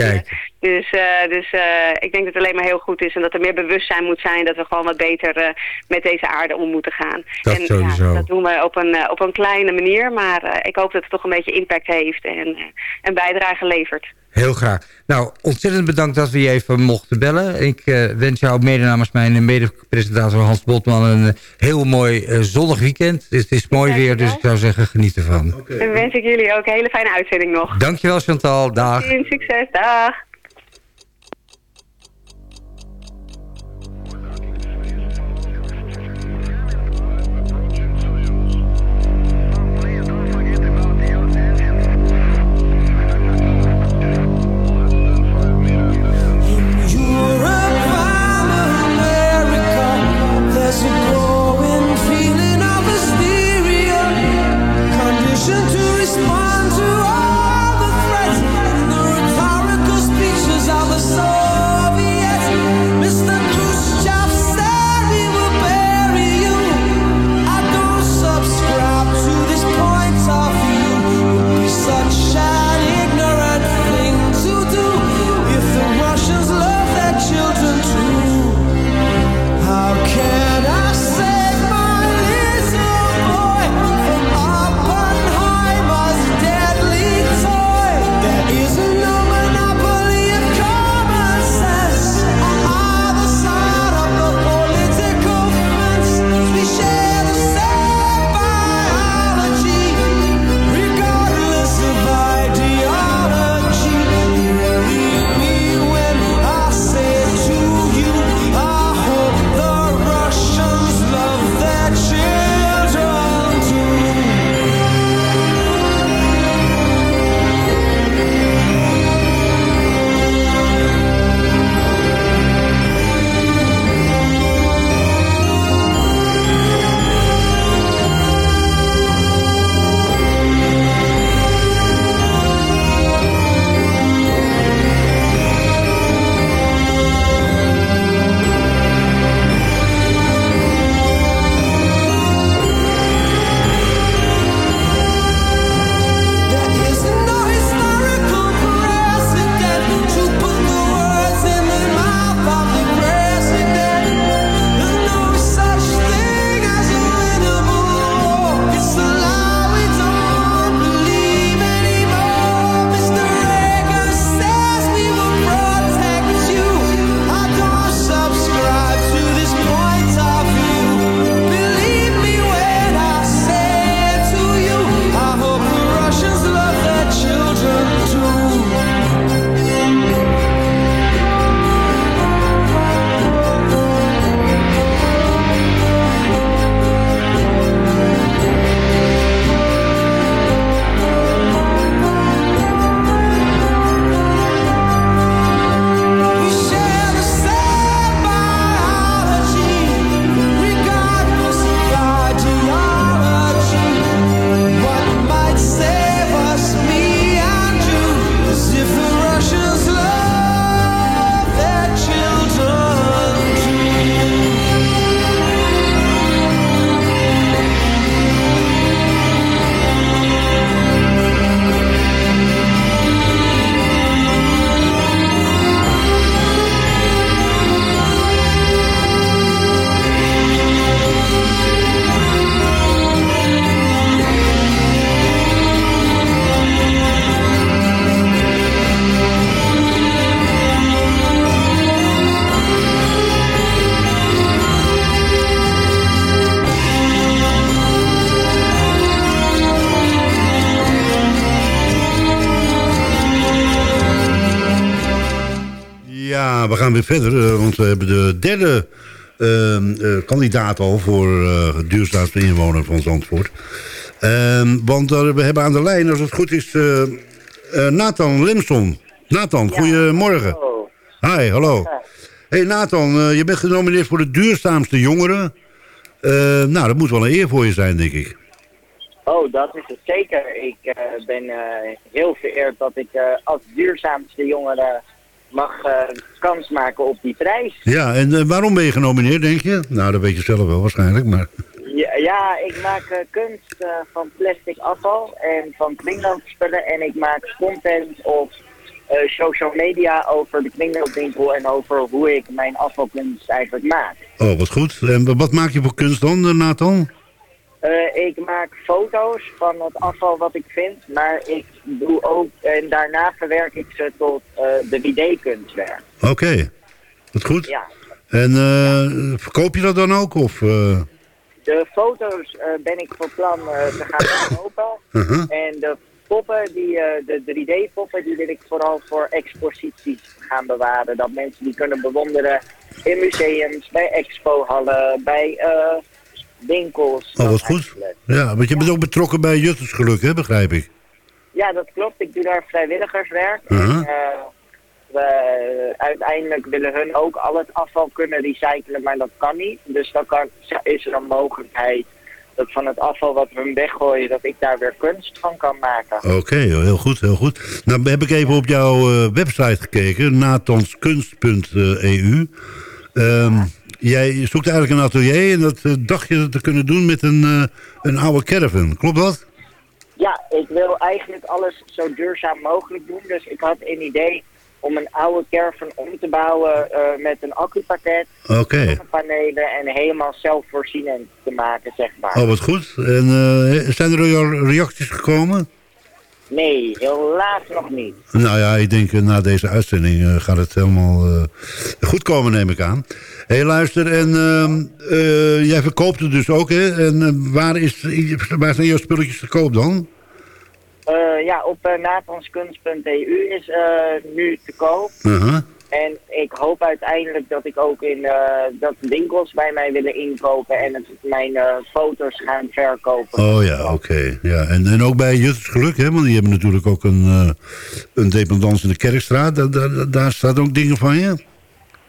Dus, eh, dus eh, ik denk dat het alleen maar heel goed is en dat er meer bewustzijn moet zijn dat we gewoon wat beter eh, met deze aarde om moeten gaan. Dat en sowieso. Ja, dat doen we op een, eh, op een kleine manier, maar eh, ik hoop dat het toch een beetje impact heeft en eh, een bijdrage levert. Heel graag. Nou, ontzettend bedankt dat we je even mochten bellen. Ik eh, wens jou mede namens mijn mede-presentator Hans Botman een eh, heel mooi eh, zonnig weekend. Het is mooi weer, dus ik zou zeggen geniet ervan. En dan wens ik jullie ook een hele fijne uitzending nog. Dankjewel Chantal, dag. Tot ziens, succes, dag. Gaan weer verder, eh, want we hebben de derde eh, eh, kandidaat al voor eh, duurzaamste inwoner van Zandvoort. Ehm, want we hebben aan de lijn, als het goed is, Nathan Limson. Nathan, goedemorgen. Hi, hallo. Hey Nathan, je bent genomineerd voor de duurzaamste jongeren. Nou, dat moet wel een eer voor je zijn, denk ik. Oh, dat is het zeker. Ik ben heel vereerd dat ik als duurzaamste jongere mag eh, kans maken op die prijs. Ja, en eh, waarom ben je genomineerd, denk je? Nou, dat weet je zelf wel waarschijnlijk, maar... Ja, ja ik maak eh, kunst van plastic afval en van kringloopspullen en ik maak content op social media over de kringloopwinkel en over hoe ik mijn afvalkunst eigenlijk maak. Oh, wat goed. En wat maak je voor kunst dan, Nathan? Eh, ik maak foto's van het afval wat ik vind, maar ik doe ook, en daarna verwerk ik ze tot eh, de 3D-kunstwerk. Oké, wat goed. Ja. En eh, verkoop je dat dan ook? Of, De foto's ben ik van plan te gaan verkopen. uh-huh. En de poppen, die, de 3D-poppen, die wil ik vooral voor exposities gaan bewaren. Dat mensen die kunnen bewonderen in museums, bij expohallen, bij eh, winkels. Oh, wat goed. eigenlijk. Ja, want je bent ook betrokken bij Juttersgeluk, hè, begrijp ik. Ja, dat klopt. Ik doe daar vrijwilligerswerk. Uh-huh. En, eh, we, eh, uiteindelijk willen hun ook al het afval kunnen recyclen, maar dat kan niet. Dus dan kan, is er een mogelijkheid dat van het afval wat we hun weggooien, dat ik daar weer kunst van kan maken. Oké, heel goed, heel goed. Nou heb ik even op jouw eh, website gekeken, natanskunst.eu. Ehm jij zoekt eigenlijk een atelier en dat eh, dacht je te kunnen doen met een, eh, een oude caravan. Klopt dat? Ja, ik wil eigenlijk alles zo duurzaam mogelijk doen. Dus ik had een idee om een oude caravan om te bouwen eh, met een accupakket, Oké. panelen en helemaal zelfvoorzienend te maken, zeg maar. Oh, wat goed. En zijn er al reacties gekomen? Nee, helaas nog niet. Nou ja, ik denk eh, na deze uitzending eh, gaat het helemaal eh, goed komen, neem ik aan. Hé, hey, luister, en ehm, eh, jij verkoopt het dus ook, hè? En waar, is, waar zijn jouw spulletjes te koop dan? Ja, op uh, natanskunst.eu is eh, nu te koop. Uh-huh. En ik hoop uiteindelijk dat ik ook in eh, dat winkels bij mij willen inkopen en het, mijn eh, foto's gaan verkopen. Oh ja, oké. Ja. En, en ook bij Jutters Geluk, hè? Want die hebben natuurlijk ook een, eh een dependance in de Kerkstraat. Daar, daar, daar staat ook dingen van je?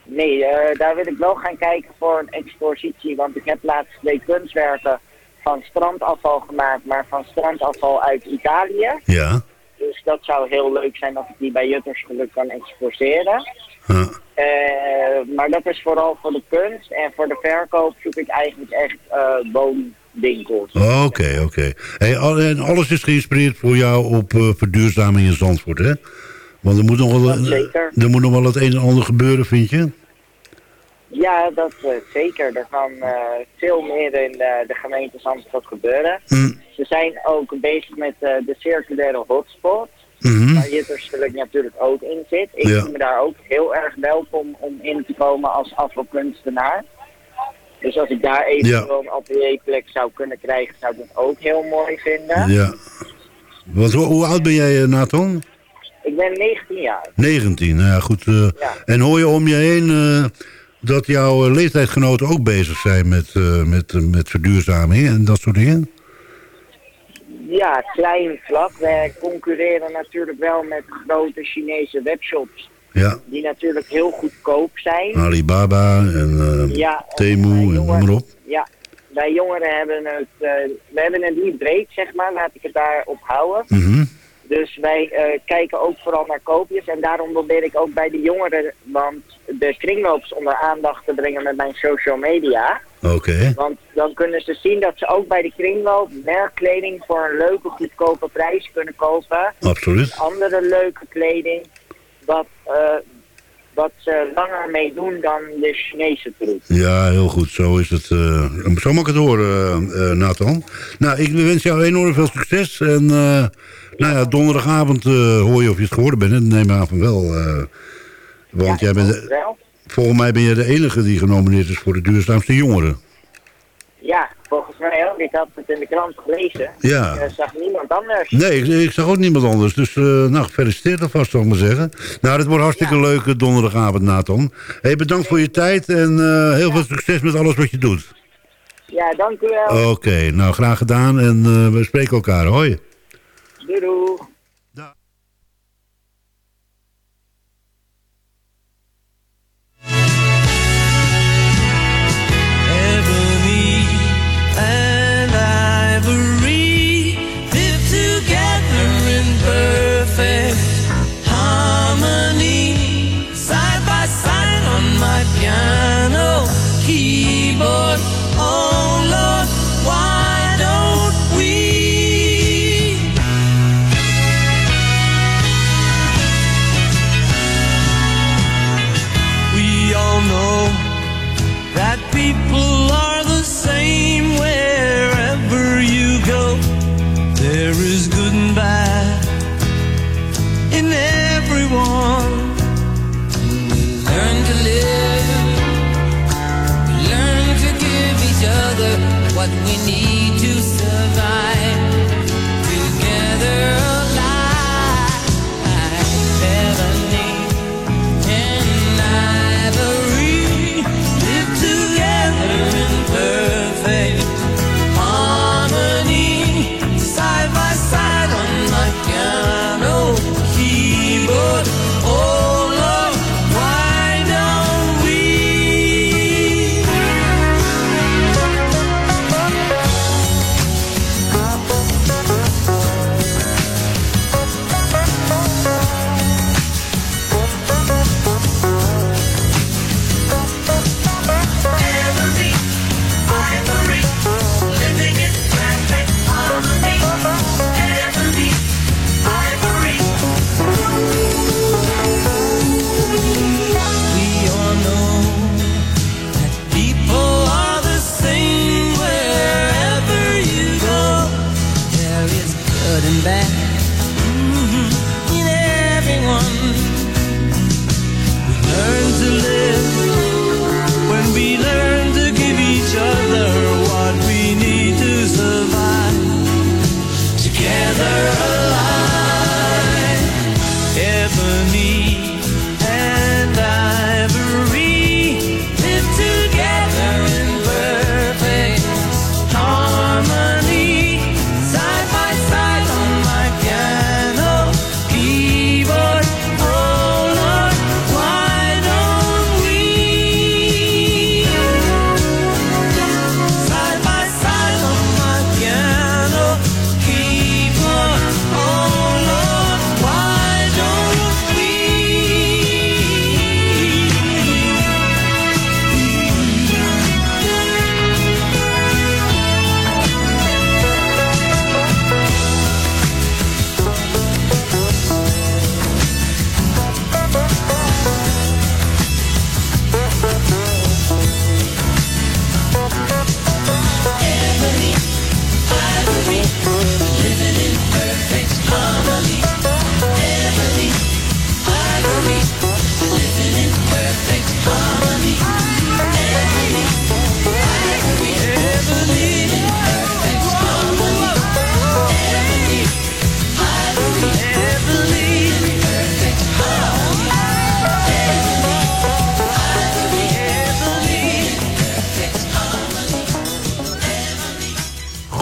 Nee, eh, daar wil ik wel gaan kijken voor een expositie, want ik heb laatst twee kunstwerken van strandafval gemaakt, maar van strandafval uit Italië. Ja. Dus dat zou heel leuk zijn als ik die bij Jutters Geluk kan exposeren. Ja. Eh, maar dat is vooral voor de kunst. En voor de verkoop zoek ik eigenlijk echt eh woonwinkels. Oké, oké. Hey, en alles is geïnspireerd voor jou op eh, verduurzaming in Zandvoort, hè? Want er moet, nog wel, er moet nog wel het een en ander gebeuren, vind je? Ja, dat zeker. Er kan veel meer in de, de gemeente Zandvoort gebeuren. Hm. Ze zijn ook bezig met de circulaire hotspot. Waar Juttersgeluk natuurlijk ook in zit. Ik Ja. voel me daar ook heel erg welkom om in te komen als afvalkunstenaar. Dus als ik daar eventueel een atelierplek zou kunnen krijgen, zou ik dat ook heel mooi vinden. Ja. Want hoe, hoe oud ben jij, eh, Nathan? Ik ben 19 jaar. 19, nou ja, goed. eh, Ja. En hoor je om je heen eh, dat jouw leeftijdsgenoten ook bezig zijn met, met, met verduurzaming en dat soort dingen? Ja, klein vlak. Wij concurreren natuurlijk wel met grote Chinese webshops. Ja. Die natuurlijk heel goedkoop zijn. Alibaba en eh, Ja, Temu en noem maar op. Ja, wij jongeren hebben het, eh, we hebben het niet breed, zeg maar. Laat ik het daarop houden. Mhm. Dus wij eh, kijken ook vooral naar koopjes. En daarom probeer ik ook bij de jongeren, want de kringloops onder aandacht te brengen met mijn social media. Oké. Want dan kunnen ze zien dat ze ook bij de kringloop merkkleding voor een leuke, goedkope prijs kunnen kopen. Absoluut. Andere leuke kleding, wat, eh, wat ze langer mee doen dan de Chinese troep. Ja, heel goed. Zo is het. eh, zo mag ik het horen, eh, Nathan. Nou, ik wens jou enorm veel succes. En nou ja, donderdagavond hoor je of je het geworden bent. En neem aan van wel. want jij bent, de- volgens mij ben je de enige die genomineerd is voor de duurzaamste jongeren. Ja, volgens mij ook. Ik had het in de krant gelezen. Ja. Ik eh, zag niemand anders. Nee, ik, ik zag ook niemand anders. Dus eh, nou, gefeliciteerd alvast, zal ik maar zeggen. Nou, dit wordt hartstikke leuk eh, donderdagavond, Nathan. Hey, bedankt voor je tijd en heel veel succes met alles wat je doet. Ja, dank u wel. Oké, nou, graag gedaan en we spreken elkaar. Hoi. Doei doei.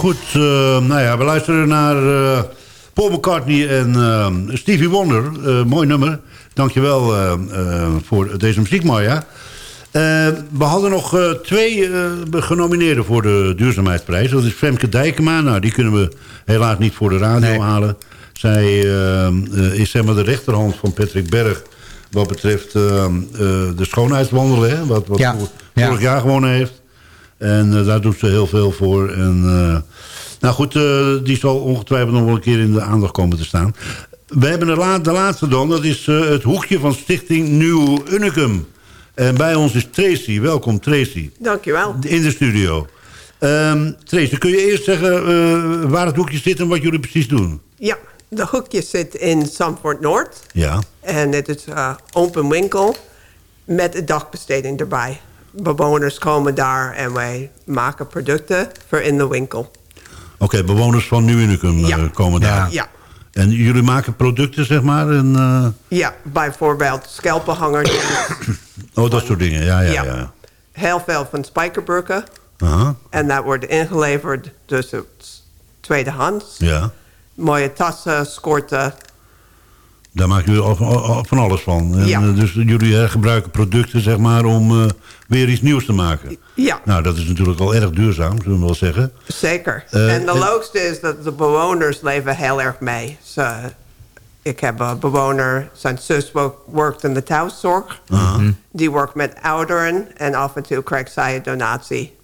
Goed, eh, nou ja, we luisteren naar eh, Paul McCartney en eh, Stevie Wonder. Mooi nummer. Dankjewel voor deze muziek. Eh, we hadden nog twee genomineerden voor de duurzaamheidsprijs. Dat is Femke Dijkema. Nou, die kunnen we helaas niet voor de radio halen. Zij is zeg maar de rechterhand van Patrick Berg... wat betreft de schoonheidswandelen. Hè, wat wat Ja, vor- ja. vorig jaar gewonnen heeft. En eh, daar doet ze heel veel voor. En, eh, nou goed, eh, die zal ongetwijfeld nog wel een keer in de aandacht komen te staan. We hebben de, la- de laatste dan. Dat is het hoekje van Stichting Nieuw Unicum. En bij ons is Tracy. Welkom Tracy. Dankjewel. In de studio. Ehm Tracy, kun je eerst zeggen waar het hoekje zit en wat jullie precies doen? Ja, de hoekje zit in Zandvoort Noord. Ja. En het is open winkel met de dagbesteding erbij. Bewoners komen daar en wij maken producten voor in de winkel. Oké, bewoners van Nieuw Unicum eh, komen daar. Ja. En jullie maken producten, zeg maar? En, eh, Ja, bijvoorbeeld scalpenhangers. oh, dat soort dingen. Ja, ja, Ja. ja. Heel veel van spijkerbroeken. Aha, En dat wordt ingeleverd, dus het tweedehands. ja. Mooie tassen, skorten. Daar maken jullie al van, al- van alles van. Ja. eh, dus jullie gebruiken producten, zeg maar, om eh, weer iets nieuws te maken. Ja. Nou, dat is natuurlijk al erg duurzaam, zullen we wel zeggen. Zeker. Eh, en de leukste is dat de bewoners leven heel erg mee. Ze, ik heb een bewoner, zijn zus werkt in de thuiszorg. Die werkt met ouderen en af en toe krijgt zij een donatie.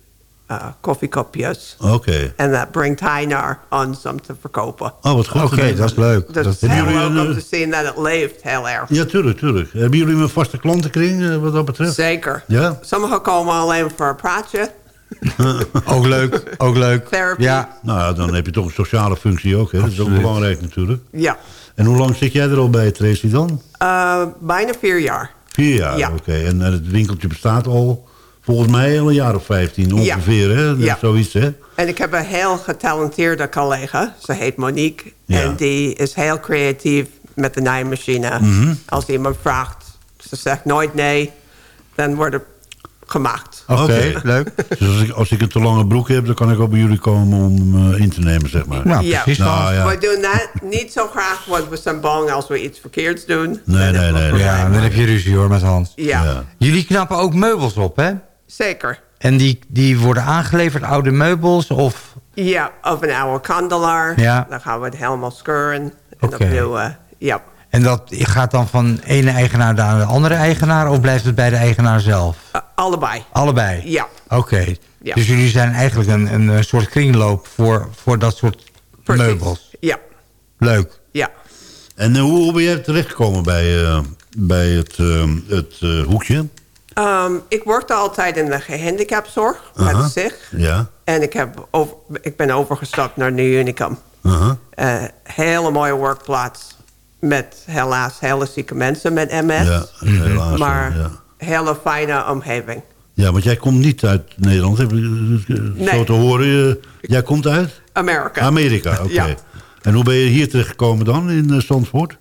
Eh, koffiekopjes. Oké. En dat brengt hij naar ons om te verkopen. Oh, wat goed. Oké, dat is leuk. Dus Dat is heel Hebben jullie leuk een, om eh, te zien dat het leeft heel erg. Ja, tuurlijk, tuurlijk. Hebben jullie een vaste klantenkring, eh, wat dat betreft? Zeker. Ja? Sommigen komen alleen voor een praatje. Ook leuk, ook leuk. Therapy. Ja, Nou, ja, dan heb je toch een sociale functie ook, hè? Dat is ook belangrijk natuurlijk. Ja. En hoe lang zit jij er al bij, Tracy, dan? Eh, bijna vier jaar. Vier jaar, Ja. oké. En het winkeltje bestaat al volgens mij al een jaar of vijftien ongeveer, hè? Ja. Zoiets, hè? En ik heb een heel getalenteerde collega. Ze heet Monique. Ja. En die is heel creatief met de naaimachine. Mhm. Als iemand vraagt, ze zegt nooit nee. Dan wordt het gemaakt. oké, leuk. Dus als ik, als ik een te lange broek heb, dan kan ik ook bij jullie komen om hem eh, in te nemen, zeg maar. Nou, Ja. precies. Nou, ja. We doen dat niet zo graag, want we zijn bang als we iets verkeerds doen. Nee, nee, nee. nee. Ja, dan heb je ruzie hoor met Hans. Ja, Ja. Jullie knappen ook meubels op, hè? Zeker. En die, die worden aangeleverd, oude meubels of... Ja, of een oude kandelaar. Ja. Dan gaan we het helemaal scheuren. En Oké. opnieuw, eh, ja. En dat gaat dan van ene eigenaar naar de andere eigenaar... of blijft het bij de eigenaar zelf? Eh, allebei. Allebei? Ja. Oké. Ja. Dus jullie zijn eigenlijk een, een eh, soort kringloop voor, voor dat soort Precies. meubels. Ja, Leuk. ja. En eh, hoe, ben jij terechtgekomen bij, eh, bij het, het eh, hoekje? Ehm, ik werkte altijd in de gehandicaptenzorg met Aha. zich. Ja. En ik, heb over, ik ben overgestapt naar New Unicum. Aha. Eh, hele mooie werkplaats. Met helaas hele zieke mensen met MS. Ja, helaas. maar ja. hele fijne omgeving. ja, want jij komt niet uit Nederland. Eh, Nee. Zo te horen. eh, jij komt uit? Amerika. Amerika, oké. Ja. En hoe ben je hier terechtgekomen dan, in uh, Zandvoort?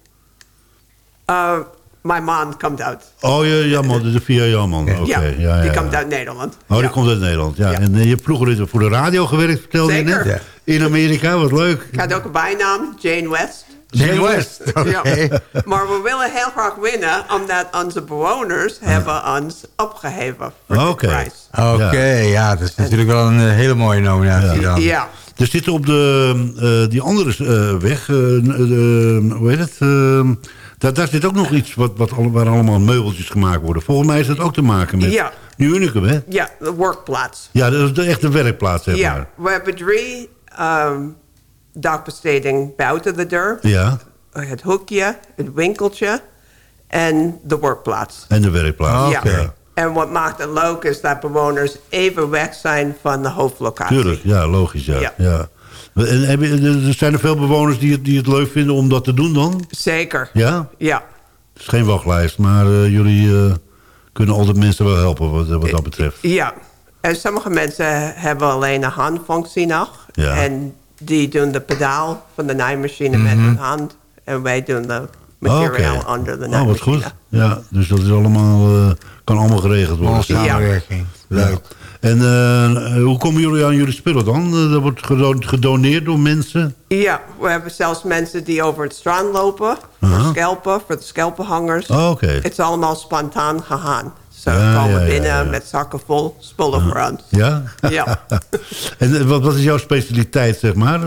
Mijn man komt uit. Oh, ja, jammer, dus via Jammer. Oké, ja, ja, ja, die ja. komt uit Nederland. Oh, die Ja. komt uit Nederland, ja. Ja. En eh, je hebt vroeger voor de radio gewerkt, vertelde je net? In Amerika, wat leuk. Ik had ook een bijnaam, Jane West. Jane West. Oké. Ja. Maar we willen heel graag winnen, omdat onze bewoners hebben ons opgeheven voor de Oké. prijs. Oké, ja. dat is natuurlijk wel een eh, hele mooie nominatie dan. Ja, Er zitten op de, eh, die andere eh, weg, eh, de- hoe heet het? Daar, daar zit ook nog iets wat, wat, waar allemaal meubeltjes gemaakt worden. Volgens mij is dat ook te maken met Ja. Unicum, hè? ja, de workplaats. Ja, dat is de echte werkplaats, zeg Ja, maar. we hebben drie um, dagbesteding buiten de deur. Ja, Het hoekje, het winkeltje en de workplaats. en de werkplaats. ja. En wat maakt het leuk is dat bewoners even weg zijn van de hoofdlocatie. Tuurlijk, ja, logisch, ja. ja. Ja. En er zijn er veel bewoners die het, die het leuk vinden om dat te doen dan? Zeker. Ja? Ja. Het is geen wachtlijst, maar eh, jullie eh, kunnen altijd mensen wel helpen wat, wat dat betreft. Ja. En sommige mensen hebben alleen een handfunctie nog. Ja. En die doen de pedaal van de naaimachine met hun hand. En wij doen de materiaal Mhm. Onder de Oh, naaimachine. wat goed. Ja, dus dat is allemaal, eh, kan allemaal geregeld worden. Samenwerking. Leuk. En eh, hoe komen jullie aan jullie spullen dan? Eh, Dat wordt gedo- gedoneerd door mensen? Ja, we hebben zelfs mensen die over het strand lopen. Voor schelpen, voor de schelpenhangers. Oh, oké. Het is allemaal spontaan gegaan. Ze Ja, komen ja, binnen ja. met zakken vol spullen voor ons. Ja? Ja. en eh, wat, wat is jouw specialiteit, zeg maar?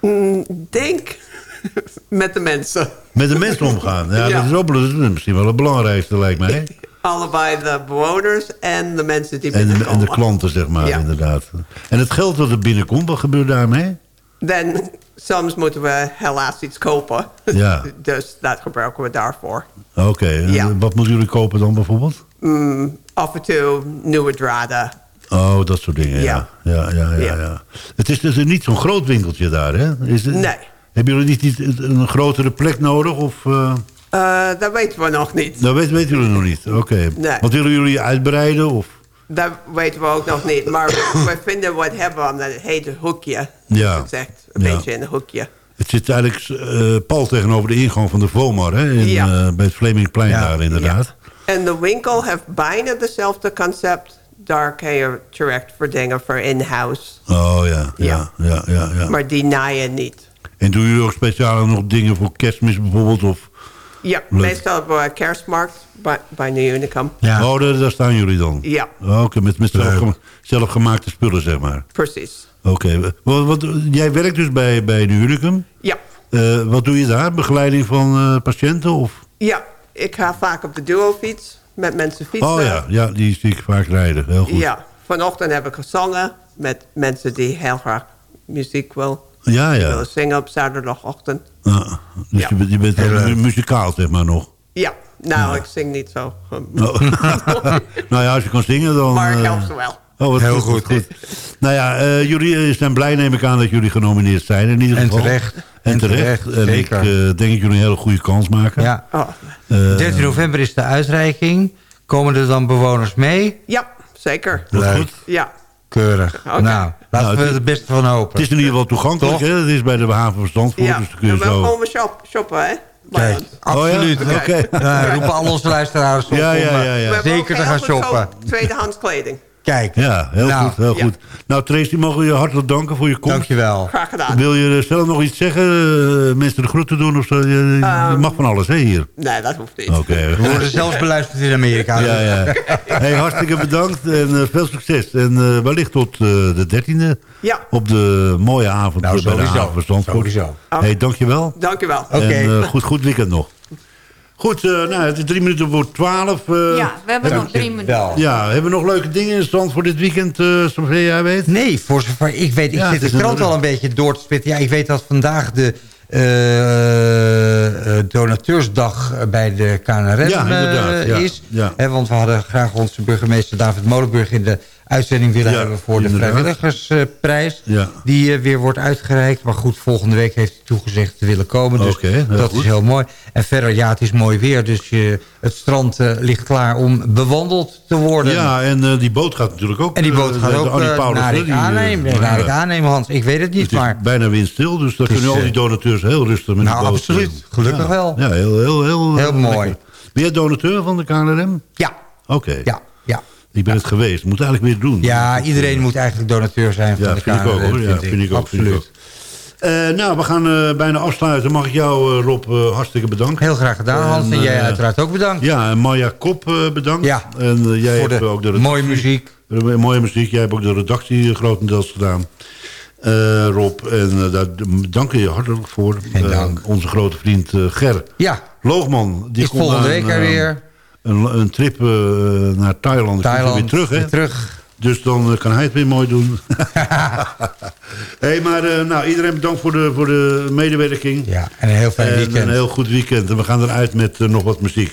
Mm, Denk met de mensen. met de mensen omgaan. Ja. Dat, is ook, dat is misschien wel het belangrijkste, lijkt mij. Allebei de bewoners en de mensen die En de, binnenkomen. en de klanten, zeg maar, Ja. inderdaad. En het geld dat er binnenkomt, wat gebeurt daarmee? Dan soms moeten we helaas iets kopen. Ja. dus dat gebruiken we daarvoor. Oké, en Ja. wat moeten jullie kopen dan bijvoorbeeld? Mm, af en toe nieuwe draden. Oh, dat soort dingen, ja. Ja. Ja, ja. Het is dus niet zo'n groot winkeltje daar, hè? Is het, Nee. Hebben jullie niet, niet een grotere plek nodig? Of, eh, Eh, dat weten we nog niet. dat weet, weten jullie nog niet. Oké. Nee. Want willen jullie uitbreiden? Of? Dat weten we ook nog niet. Maar we vinden wat hebben, omdat het heet een hoekje. Ja. Een Ja. beetje in een hoekje. Het zit eigenlijk eh, pal tegenover de ingang van de Vomar, hè? In, Ja. eh, bij het Flemingplein daar inderdaad. En de winkel heeft bijna dezelfde concept. Daar kan je terecht voor dingen voor in-house. Oh ja, ja, ja, ja. ja, Maar die naaien niet. En doen jullie ook speciaal nog dingen voor kerstmis bijvoorbeeld? Of... Ja, Leuk. meestal bij kerstmarkt bij, bij New Unicum. Oh, daar, daar staan jullie dan? Ja. Oh, Oké, met, met zelfgema- zelfgemaakte spullen, zeg maar. Precies. Oké. Wat, wat, jij werkt dus bij, bij de Unicum? Ja. Eh, wat doe je daar? Begeleiding van eh, patiënten? Of? Ja, ik ga vaak op de duo-fiets met mensen fietsen. Oh ja, ja, die zie ik vaak rijden. Heel goed. Ja, vanochtend heb ik gezongen met mensen die heel graag muziek wil. Ja, ja. willen zingen op zaterdagochtend. Ah, dus Ja. je, bent- je bent Heel leuk. muzikaal, zeg maar nog. Ja, nou, ik zing niet zo. Oh. nou ja, als je kan zingen dan... Maar ik eh, help ze wel. Oh, wat Heel goed, goed. goed. nou ja, eh, jullie eh, zijn blij, neem ik aan, dat jullie genomineerd zijn. In ieder En geval. terecht. En En terecht. terecht, En ik eh, denk dat jullie een hele goede kans maken. Ja. Oh. Eh, 13 november is de uitreiking. Komen er dan bewoners mee? Ja, zeker. Wat goed. Ja. Keurig. Oké. Nou, laten Nou, we het- het beste van hopen. Het is in ieder geval toegankelijk, hè? Het is bij de haven van Zandvoort, Ja, dus dan kun je en we zo... komen shop, shoppen, hè? Kijk, absoluut. Oh ja? Oké. Ja, roepen al onze luisteraars op Ja, om ja, eh, ja, ja. Hebben zeker te gaan shoppen. Tweedehands kleding. Kijk, Ja, heel Nou, goed, heel ja. goed. Nou, Tracy, mogen we je hartelijk danken voor je komst. dankjewel. Graag gedaan. Wil je zelf nog iets zeggen? eh, mensen de groeten doen of zo? Je, je Ehm, mag van alles, hè, hier? Nee, dat hoeft niet. Oké. We worden zelfs beluisterd in Amerika. Ja, ja. Hey, hartstikke bedankt en eh, veel succes. En eh, wellicht tot eh, de dertiende Ja, op de mooie avond Nou, bij de sowieso. haven van Zandvoort. Sowieso. Hey, dankjewel. dankjewel. Oké. En eh, goed, goed weekend nog. Goed, eh, nou, het is drie minuten voor twaalf. eh, Ja, we hebben nog drie minuten. Wel. ja, hebben we nog leuke dingen in stand voor dit weekend, eh zover jij weet? Nee, voor zover ik weet. Ik Ja, zit de krant een- al een beetje door te spitten. Ja, ik weet dat vandaag de eh, eh, donateursdag bij de KNRM Ja, inderdaad, eh, ja, is. ja. Hè, want we hadden graag onze burgemeester David Molenburg in de uitzending willen Ja, hebben voor de vrijwilligersprijs. Ja. Die eh, weer wordt uitgereikt. Maar goed, volgende week heeft hij toegezegd te willen komen. Dus heel dat goed. is heel mooi. En verder, ja, het is mooi weer. Dus je, het strand eh, ligt klaar om bewandeld te worden. Ja, en eh, die boot gaat natuurlijk ook. En die boot eh, gaat de ook Annie eh, Paulus, naar ik eh, aannemen. ja. Naar ik aannemen, Hans. Ik weet het niet, Het is maar... bijna windstil, dus dan kunnen al die eh, donateurs heel rustig met Nou, de boot. absoluut. eh, Gelukkig ja. wel. Ja, heel, heel, heel, Heel eh, mooi. Ben jij donateur van de KNRM? Ja, Oké. ja, ja. Ik ben het geweest. Moet eigenlijk weer doen. Ja, iedereen moet eigenlijk donateur zijn van Ja, de vind ik ook hoor. Ja, vind ik ook. vind ik Absoluut. ook. Eh, nou, we gaan eh, bijna afsluiten. Mag ik jou, eh, Rob, eh, hartstikke bedanken. Heel graag gedaan, Hans. En, jij eh, uiteraard ook bedankt. Ja, en Maya Kop eh, bedankt. Ja. En eh, jij voor hebt de, ook de mooie muziek. Eh, Mooie muziek. Jij hebt ook de redactie eh, grotendeels gedaan. Eh, Rob, en eh, daar dank je hartelijk voor. Geen Eh, dank. onze grote vriend eh, Ger Ja, Loogman. Die is komt volgende aan, week er eh, weer. Een, een trip eh, naar Thailand. Thailand, weer terug, hè? weer terug. Dus dan eh, kan hij het weer mooi doen. hey, maar eh, nou, iedereen bedankt voor de, voor de medewerking. Ja, en een heel fijn En weekend. een heel goed weekend. En we gaan eruit met nog wat muziek.